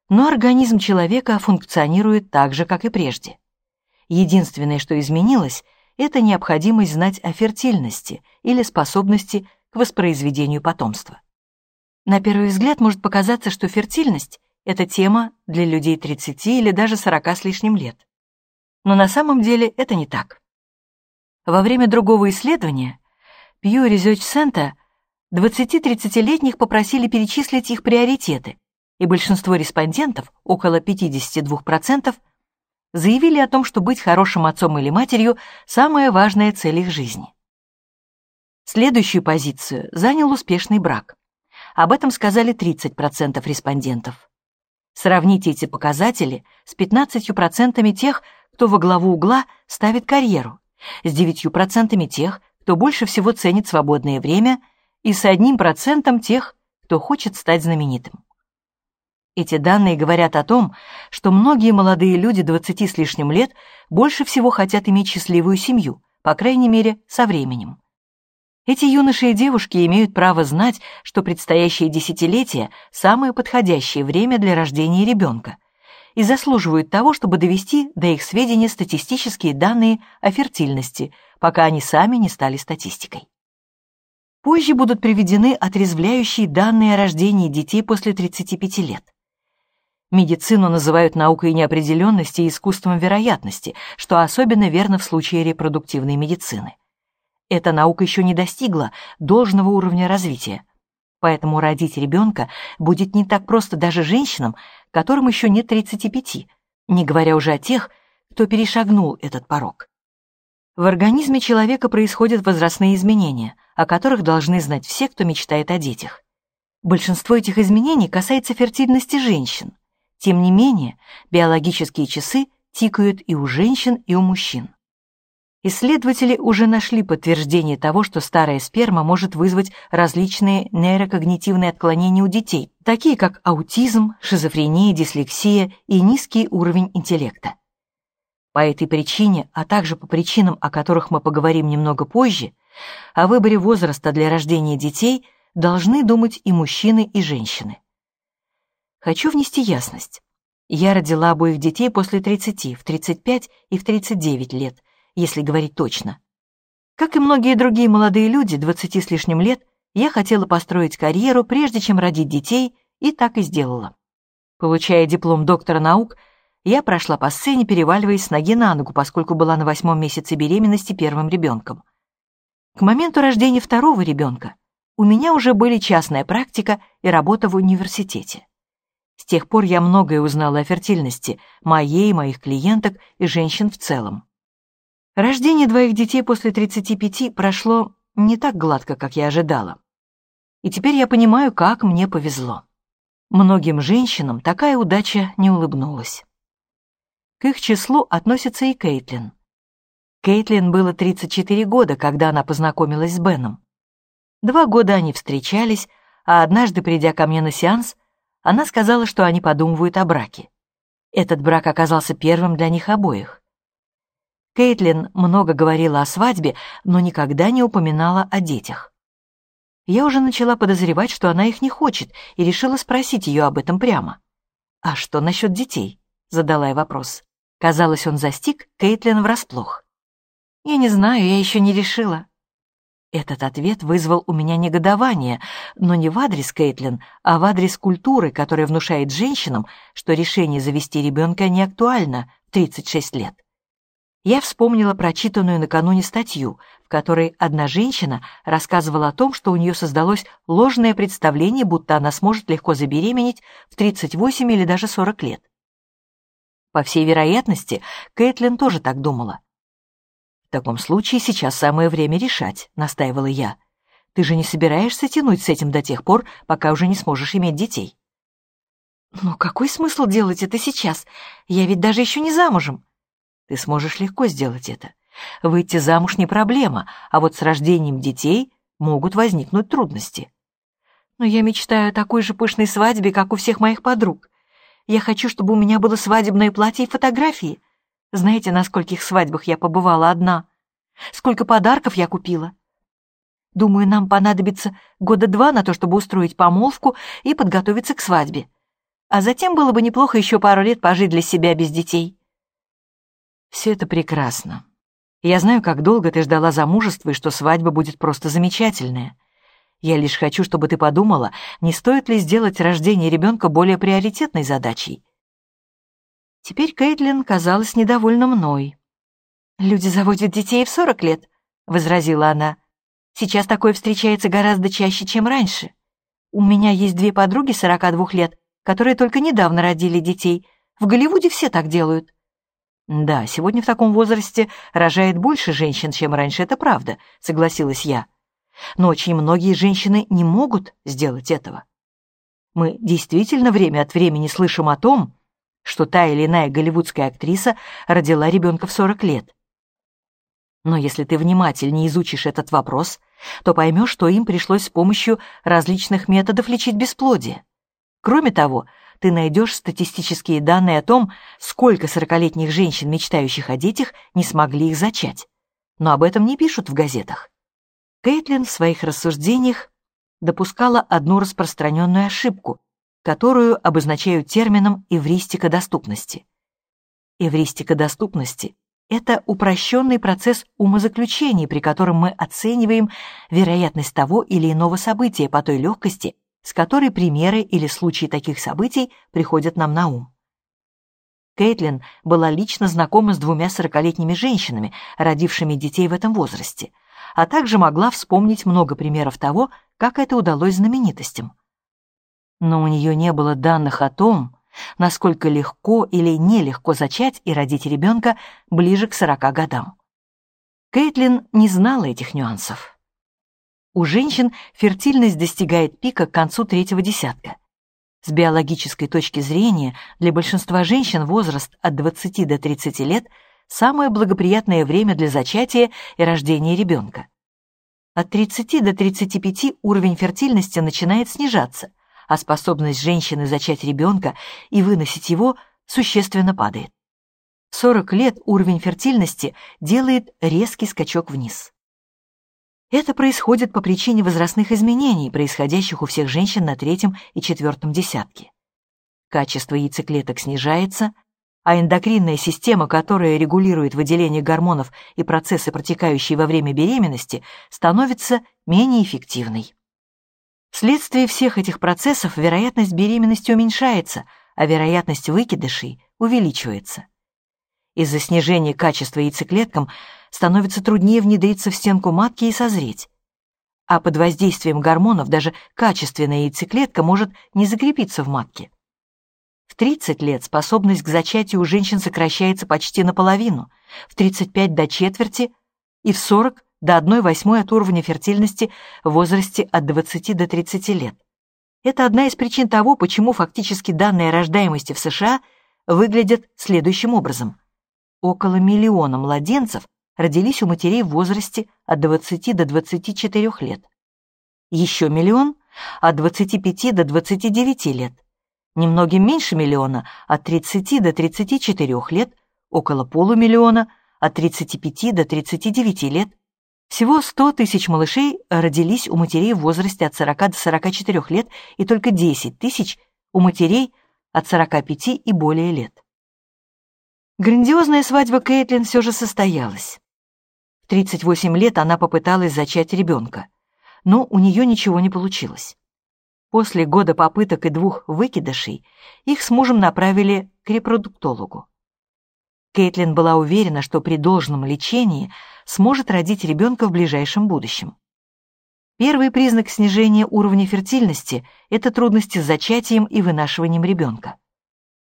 Но организм человека функционирует так же, как и прежде. Единственное, что изменилось, это необходимость знать о фертильности или способности к воспроизведению потомства. На первый взгляд может показаться, что фертильность — это тема для людей 30 или даже 40 с лишним лет. Но на самом деле это не так. Во время другого исследования Pew Research Center 20-30-летних попросили перечислить их приоритеты, и большинство респондентов, около 52%, заявили о том, что быть хорошим отцом или матерью – самая важная цель их жизни. Следующую позицию занял успешный брак. Об этом сказали 30% респондентов. Сравните эти показатели с 15% тех, кто во главу угла ставит карьеру, с 9% тех, кто больше всего ценит свободное время, и с одним процентом тех, кто хочет стать знаменитым. Эти данные говорят о том, что многие молодые люди 20 с лишним лет больше всего хотят иметь счастливую семью, по крайней мере, со временем. Эти юноши и девушки имеют право знать, что предстоящее десятилетие – самое подходящее время для рождения ребенка, и заслуживают того, чтобы довести до их сведения статистические данные о фертильности, пока они сами не стали статистикой. Позже будут приведены отрезвляющие данные о рождении детей после 35 лет. Медицину называют наукой неопределенности и искусством вероятности, что особенно верно в случае репродуктивной медицины. Эта наука еще не достигла должного уровня развития, поэтому родить ребенка будет не так просто даже женщинам, которым еще нет 35, не говоря уже о тех, кто перешагнул этот порог. В организме человека происходят возрастные изменения, о которых должны знать все, кто мечтает о детях. Большинство этих изменений касается фертильности женщин. Тем не менее, биологические часы тикают и у женщин, и у мужчин. Исследователи уже нашли подтверждение того, что старая сперма может вызвать различные нейрокогнитивные отклонения у детей, такие как аутизм, шизофрения, дислексия и низкий уровень интеллекта. По этой причине, а также по причинам, о которых мы поговорим немного позже, о выборе возраста для рождения детей должны думать и мужчины, и женщины. Хочу внести ясность. Я родила обоих детей после 30, в 35 и в 39 лет, если говорить точно. Как и многие другие молодые люди 20 с лишним лет, я хотела построить карьеру, прежде чем родить детей, и так и сделала. Получая диплом доктора наук, я прошла по сцене, переваливаясь с ноги на ногу, поскольку была на восьмом месяце беременности первым ребенком. К моменту рождения второго ребенка у меня уже были частная практика и работа в университете. С тех пор я многое узнала о фертильности, моей, моих клиенток и женщин в целом. Рождение двоих детей после 35 прошло не так гладко, как я ожидала. И теперь я понимаю, как мне повезло. Многим женщинам такая удача не улыбнулась. К их числу относится и Кейтлин. Кейтлин было 34 года, когда она познакомилась с Беном. Два года они встречались, а однажды, придя ко мне на сеанс, она сказала, что они подумывают о браке. Этот брак оказался первым для них обоих. Кейтлин много говорила о свадьбе, но никогда не упоминала о детях. Я уже начала подозревать, что она их не хочет, и решила спросить ее об этом прямо. «А что насчет детей?» — задала я вопрос. Казалось, он застиг Кейтлин врасплох. «Я не знаю, я еще не решила». Этот ответ вызвал у меня негодование, но не в адрес Кейтлин, а в адрес культуры, которая внушает женщинам, что решение завести ребенка не актуально в 36 лет. Я вспомнила прочитанную накануне статью, в которой одна женщина рассказывала о том, что у нее создалось ложное представление, будто она сможет легко забеременеть в 38 или даже 40 лет. По всей вероятности, Кэтлин тоже так думала. «В таком случае сейчас самое время решать», — настаивала я. «Ты же не собираешься тянуть с этим до тех пор, пока уже не сможешь иметь детей?» «Но какой смысл делать это сейчас? Я ведь даже еще не замужем». «Ты сможешь легко сделать это. Выйти замуж не проблема, а вот с рождением детей могут возникнуть трудности». «Но я мечтаю о такой же пышной свадьбе, как у всех моих подруг. Я хочу, чтобы у меня было свадебное платье и фотографии. Знаете, на скольких свадьбах я побывала одна? Сколько подарков я купила? Думаю, нам понадобится года два на то, чтобы устроить помолвку и подготовиться к свадьбе. А затем было бы неплохо еще пару лет пожить для себя без детей. Все это прекрасно. Я знаю, как долго ты ждала замужества и что свадьба будет просто замечательная. Я лишь хочу, чтобы ты подумала, не стоит ли сделать рождение ребенка более приоритетной задачей. Теперь Кейтлин казалась недовольна мной. «Люди заводят детей в сорок лет», — возразила она. «Сейчас такое встречается гораздо чаще, чем раньше. У меня есть две подруги сорока двух лет, которые только недавно родили детей. В Голливуде все так делают». «Да, сегодня в таком возрасте рожает больше женщин, чем раньше, это правда», — согласилась я. «Но очень многие женщины не могут сделать этого. Мы действительно время от времени слышим о том, что та или иная голливудская актриса родила ребенка в 40 лет. Но если ты внимательнее изучишь этот вопрос, то поймешь, что им пришлось с помощью различных методов лечить бесплодие. Кроме того, ты найдешь статистические данные о том, сколько сорокалетних женщин, мечтающих о детях, не смогли их зачать. Но об этом не пишут в газетах. Кейтлин в своих рассуждениях допускала одну распространенную ошибку, которую обозначают термином эвристика доступности. Эвристика доступности — это упрощенный процесс умозаключений, при котором мы оцениваем вероятность того или иного события по той легкости, с которой примеры или случаи таких событий приходят нам на ум. Кейтлин была лично знакома с двумя сорокалетними женщинами, родившими детей в этом возрасте, а также могла вспомнить много примеров того, как это удалось знаменитостям но у нее не было данных о том, насколько легко или нелегко зачать и родить ребенка ближе к 40 годам. Кейтлин не знала этих нюансов. У женщин фертильность достигает пика к концу третьего десятка. С биологической точки зрения для большинства женщин возраст от 20 до 30 лет – самое благоприятное время для зачатия и рождения ребенка. От 30 до 35 уровень фертильности начинает снижаться – а способность женщины зачать ребенка и выносить его существенно падает. В 40 лет уровень фертильности делает резкий скачок вниз. Это происходит по причине возрастных изменений, происходящих у всех женщин на третьем и четвертом десятке. Качество яйцеклеток снижается, а эндокринная система, которая регулирует выделение гормонов и процессы, протекающие во время беременности, становится менее эффективной. Вследствие всех этих процессов вероятность беременности уменьшается, а вероятность выкидышей увеличивается. Из-за снижения качества яйцеклеткам становится труднее внедриться в стенку матки и созреть. А под воздействием гормонов даже качественная яйцеклетка может не закрепиться в матке. В 30 лет способность к зачатию у женщин сокращается почти наполовину, в 35 до четверти и в 40 до 1 восьмой от уровня фертильности в возрасте от 20 до 30 лет. Это одна из причин того, почему фактически данные рождаемости в США выглядят следующим образом. Около миллиона младенцев родились у матерей в возрасте от 20 до 24 лет. Еще миллион от 25 до 29 лет, немногим меньше миллиона от 30 до 34 лет, около полумиллиона от 35 до 39 лет. Всего 100 тысяч малышей родились у матерей в возрасте от 40 до 44 лет и только 10 тысяч у матерей от 45 и более лет. Грандиозная свадьба Кейтлин все же состоялась. В 38 лет она попыталась зачать ребенка, но у нее ничего не получилось. После года попыток и двух выкидышей их с мужем направили к репродуктологу. Кейтлин была уверена, что при должном лечении сможет родить ребенка в ближайшем будущем. Первый признак снижения уровня фертильности – это трудности с зачатием и вынашиванием ребенка.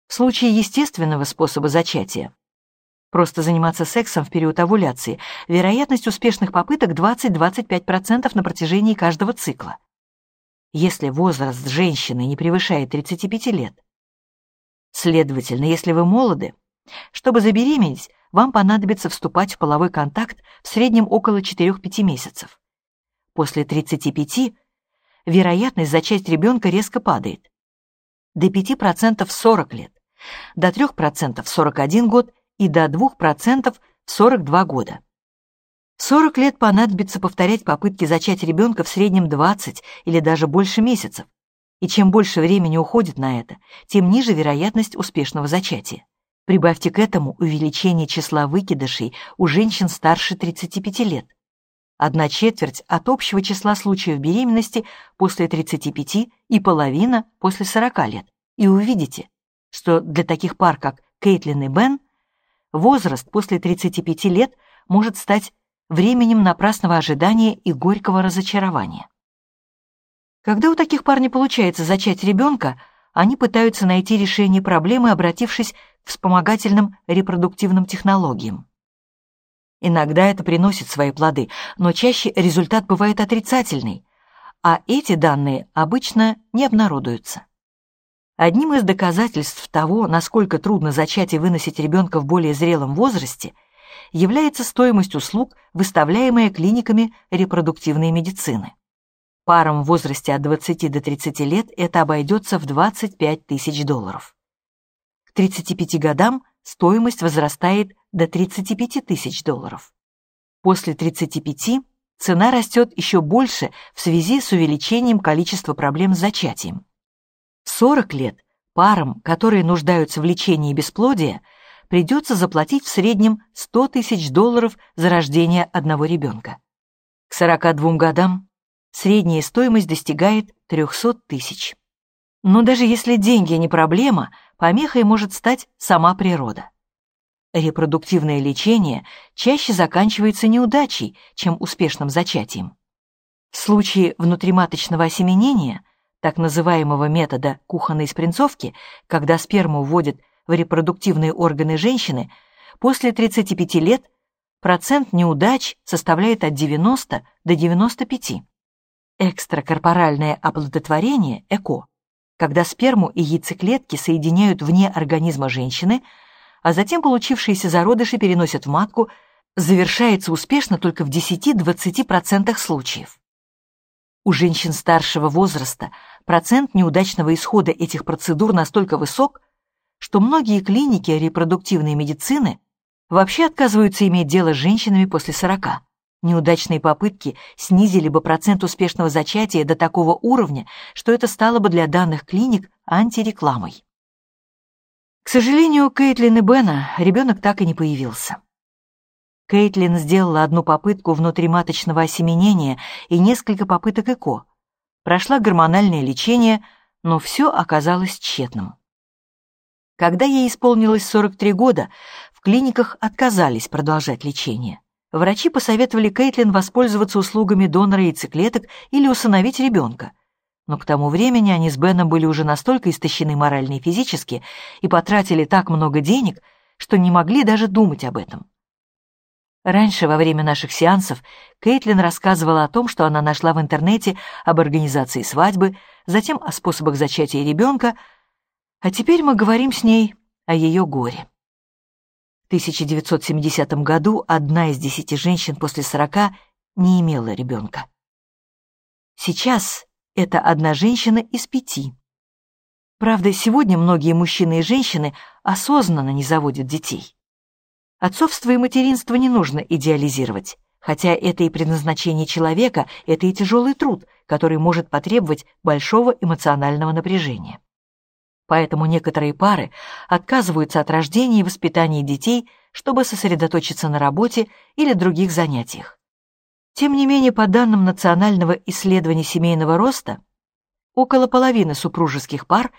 В случае естественного способа зачатия, просто заниматься сексом в период овуляции, вероятность успешных попыток 20-25% на протяжении каждого цикла. Если возраст женщины не превышает 35 лет. Следовательно, если вы молоды, чтобы забеременеть, вам понадобится вступать в половой контакт в среднем около 4-5 месяцев. После 35 вероятность зачать ребенка резко падает. До 5% в 40 лет до 3% в 41 год и до 2% в 42 года. 40 лет понадобится повторять попытки зачать ребенка в среднем 20 или даже больше месяцев, и чем больше времени уходит на это, тем ниже вероятность успешного зачатия. Прибавьте к этому увеличение числа выкидышей у женщин старше 35 лет. Одна четверть от общего числа случаев беременности после 35 и половина после 40 лет. И увидите, что для таких пар, как Кейтлин и Бен, возраст после 35 лет может стать временем напрасного ожидания и горького разочарования. Когда у таких пар не получается зачать ребенка, они пытаются найти решение проблемы, обратившись к вспомогательным репродуктивным технологиям. Иногда это приносит свои плоды, но чаще результат бывает отрицательный, а эти данные обычно не обнародуются. Одним из доказательств того, насколько трудно зачать и выносить ребенка в более зрелом возрасте, является стоимость услуг, выставляемая клиниками репродуктивной медицины. Парам в возрасте от 20 до 30 лет это обойдется в 25 тысяч долларов. К 35 годам стоимость возрастает до 35 тысяч долларов. После 35 цена растет еще больше в связи с увеличением количества проблем с зачатием. 40 лет парам, которые нуждаются в лечении бесплодия, придется заплатить в среднем 100 тысяч долларов за рождение одного ребенка. К 42 годам средняя стоимость достигает 300 тысяч. Но даже если деньги не проблема, помехой может стать сама природа. Репродуктивное лечение чаще заканчивается неудачей, чем успешным зачатием. В случае внутриматочного осеменения – так называемого метода кухонной спринцовки, когда сперму вводят в репродуктивные органы женщины, после 35 лет процент неудач составляет от 90 до 95. Экстракорпоральное оплодотворение, ЭКО, когда сперму и яйцеклетки соединяют вне организма женщины, а затем получившиеся зародыши переносят в матку, завершается успешно только в 10-20% случаев. У женщин старшего возраста процент неудачного исхода этих процедур настолько высок, что многие клиники репродуктивной медицины вообще отказываются иметь дело с женщинами после 40. Неудачные попытки снизили бы процент успешного зачатия до такого уровня, что это стало бы для данных клиник антирекламой. К сожалению, Кейтлин и Бена ребенок так и не появился. Кейтлин сделала одну попытку внутриматочного осеменения и несколько попыток ЭКО. Прошла гормональное лечение, но все оказалось тщетным. Когда ей исполнилось 43 года, в клиниках отказались продолжать лечение. Врачи посоветовали Кейтлин воспользоваться услугами донора яйцеклеток или усыновить ребенка. Но к тому времени они с Беном были уже настолько истощены морально и физически и потратили так много денег, что не могли даже думать об этом. Раньше, во время наших сеансов, Кейтлин рассказывала о том, что она нашла в интернете об организации свадьбы, затем о способах зачатия ребенка, а теперь мы говорим с ней о ее горе. В 1970 году одна из десяти женщин после 40 не имела ребенка. Сейчас Это одна женщина из пяти. Правда, сегодня многие мужчины и женщины осознанно не заводят детей. Отцовство и материнство не нужно идеализировать, хотя это и предназначение человека, это и тяжелый труд, который может потребовать большого эмоционального напряжения. Поэтому некоторые пары отказываются от рождения и воспитания детей, чтобы сосредоточиться на работе или других занятиях. Тем не менее, по данным Национального исследования семейного роста, около половины супружеских пар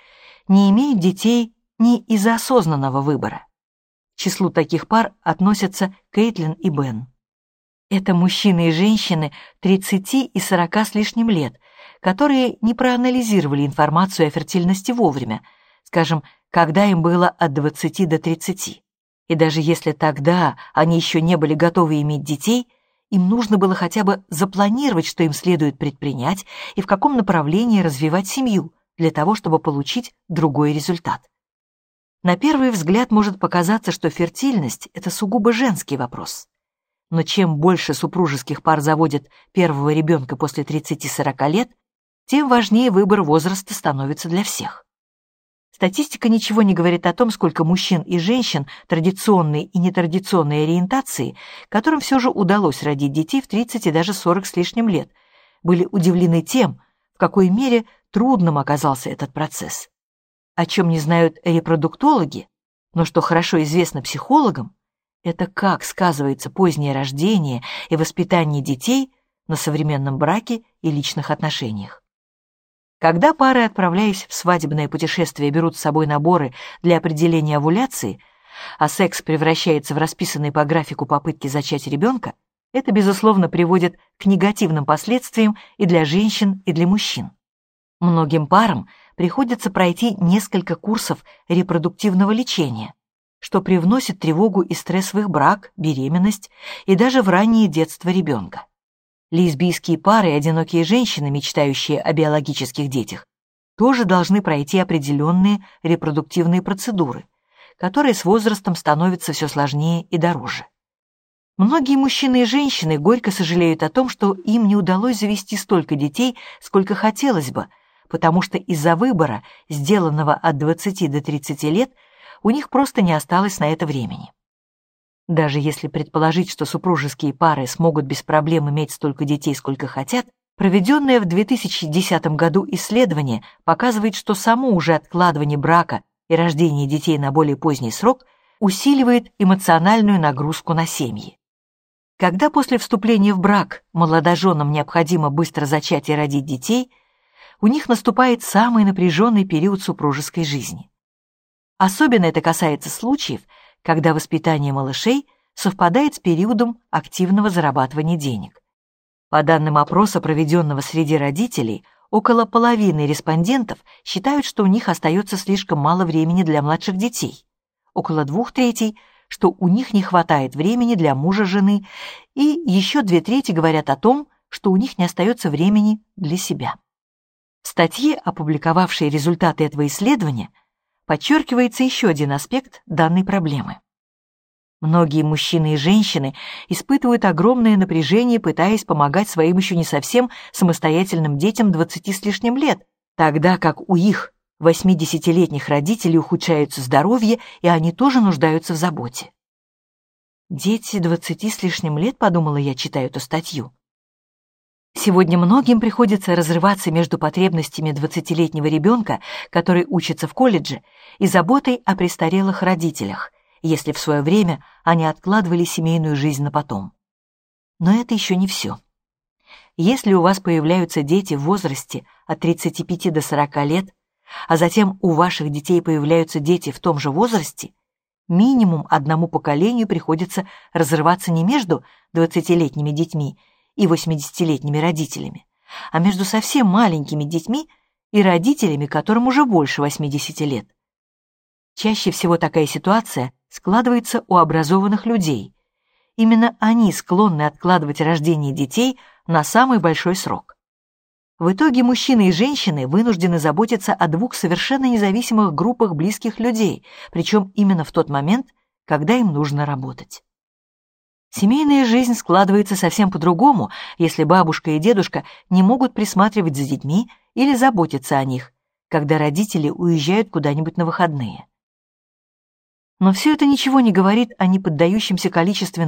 не имеют детей не из-за осознанного выбора. К числу таких пар относятся Кейтлин и Бен. Это мужчины и женщины 30 и 40 с лишним лет, которые не проанализировали информацию о фертильности вовремя, скажем, когда им было от 20 до 30. И даже если тогда они еще не были готовы иметь детей, им нужно было хотя бы запланировать, что им следует предпринять и в каком направлении развивать семью для того, чтобы получить другой результат. На первый взгляд может показаться, что фертильность – это сугубо женский вопрос. Но чем больше супружеских пар заводят первого ребенка после 30-40 лет, тем важнее выбор возраста становится для всех. Статистика ничего не говорит о том, сколько мужчин и женщин традиционной и нетрадиционной ориентации, которым все же удалось родить детей в 30 и даже 40 с лишним лет, были удивлены тем, в какой мере трудным оказался этот процесс. О чем не знают репродуктологи, но что хорошо известно психологам, это как сказывается позднее рождение и воспитание детей на современном браке и личных отношениях. Когда пары, отправляясь в свадебное путешествие, берут с собой наборы для определения овуляции, а секс превращается в расписанные по графику попытки зачать ребенка, это, безусловно, приводит к негативным последствиям и для женщин, и для мужчин. Многим парам приходится пройти несколько курсов репродуктивного лечения, что привносит тревогу и стресс в их брак, беременность и даже в раннее детство ребенка. Лесбийские пары и одинокие женщины, мечтающие о биологических детях, тоже должны пройти определенные репродуктивные процедуры, которые с возрастом становятся все сложнее и дороже. Многие мужчины и женщины горько сожалеют о том, что им не удалось завести столько детей, сколько хотелось бы, потому что из-за выбора, сделанного от 20 до 30 лет, у них просто не осталось на это времени. Даже если предположить, что супружеские пары смогут без проблем иметь столько детей, сколько хотят, проведенное в 2010 году исследование показывает, что само уже откладывание брака и рождение детей на более поздний срок усиливает эмоциональную нагрузку на семьи. Когда после вступления в брак молодоженам необходимо быстро зачать и родить детей, у них наступает самый напряженный период супружеской жизни. Особенно это касается случаев, когда воспитание малышей совпадает с периодом активного зарабатывания денег. По данным опроса, проведенного среди родителей, около половины респондентов считают, что у них остается слишком мало времени для младших детей. Около двух третей, что у них не хватает времени для мужа жены, и еще две трети говорят о том, что у них не остается времени для себя. В статье, опубликовавшей результаты этого исследования, подчеркивается еще один аспект данной проблемы. Многие мужчины и женщины испытывают огромное напряжение, пытаясь помогать своим еще не совсем самостоятельным детям 20 с лишним лет, тогда как у их 80-летних родителей ухудшается здоровье, и они тоже нуждаются в заботе. «Дети 20 с лишним лет», — подумала я, читая эту статью. Сегодня многим приходится разрываться между потребностями 20-летнего ребенка, который учится в колледже, и заботой о престарелых родителях, если в свое время они откладывали семейную жизнь на потом. Но это еще не все. Если у вас появляются дети в возрасте от 35 до 40 лет, а затем у ваших детей появляются дети в том же возрасте, минимум одному поколению приходится разрываться не между 20-летними детьми и 80-летними родителями, а между совсем маленькими детьми и родителями, которым уже больше 80 лет. Чаще всего такая ситуация складывается у образованных людей. Именно они склонны откладывать рождение детей на самый большой срок. В итоге мужчины и женщины вынуждены заботиться о двух совершенно независимых группах близких людей, причем именно в тот момент, когда им нужно работать. Семейная жизнь складывается совсем по-другому, если бабушка и дедушка не могут присматривать за детьми или заботиться о них, когда родители уезжают куда-нибудь на выходные. Но все это ничего не говорит о неподдающемся количественному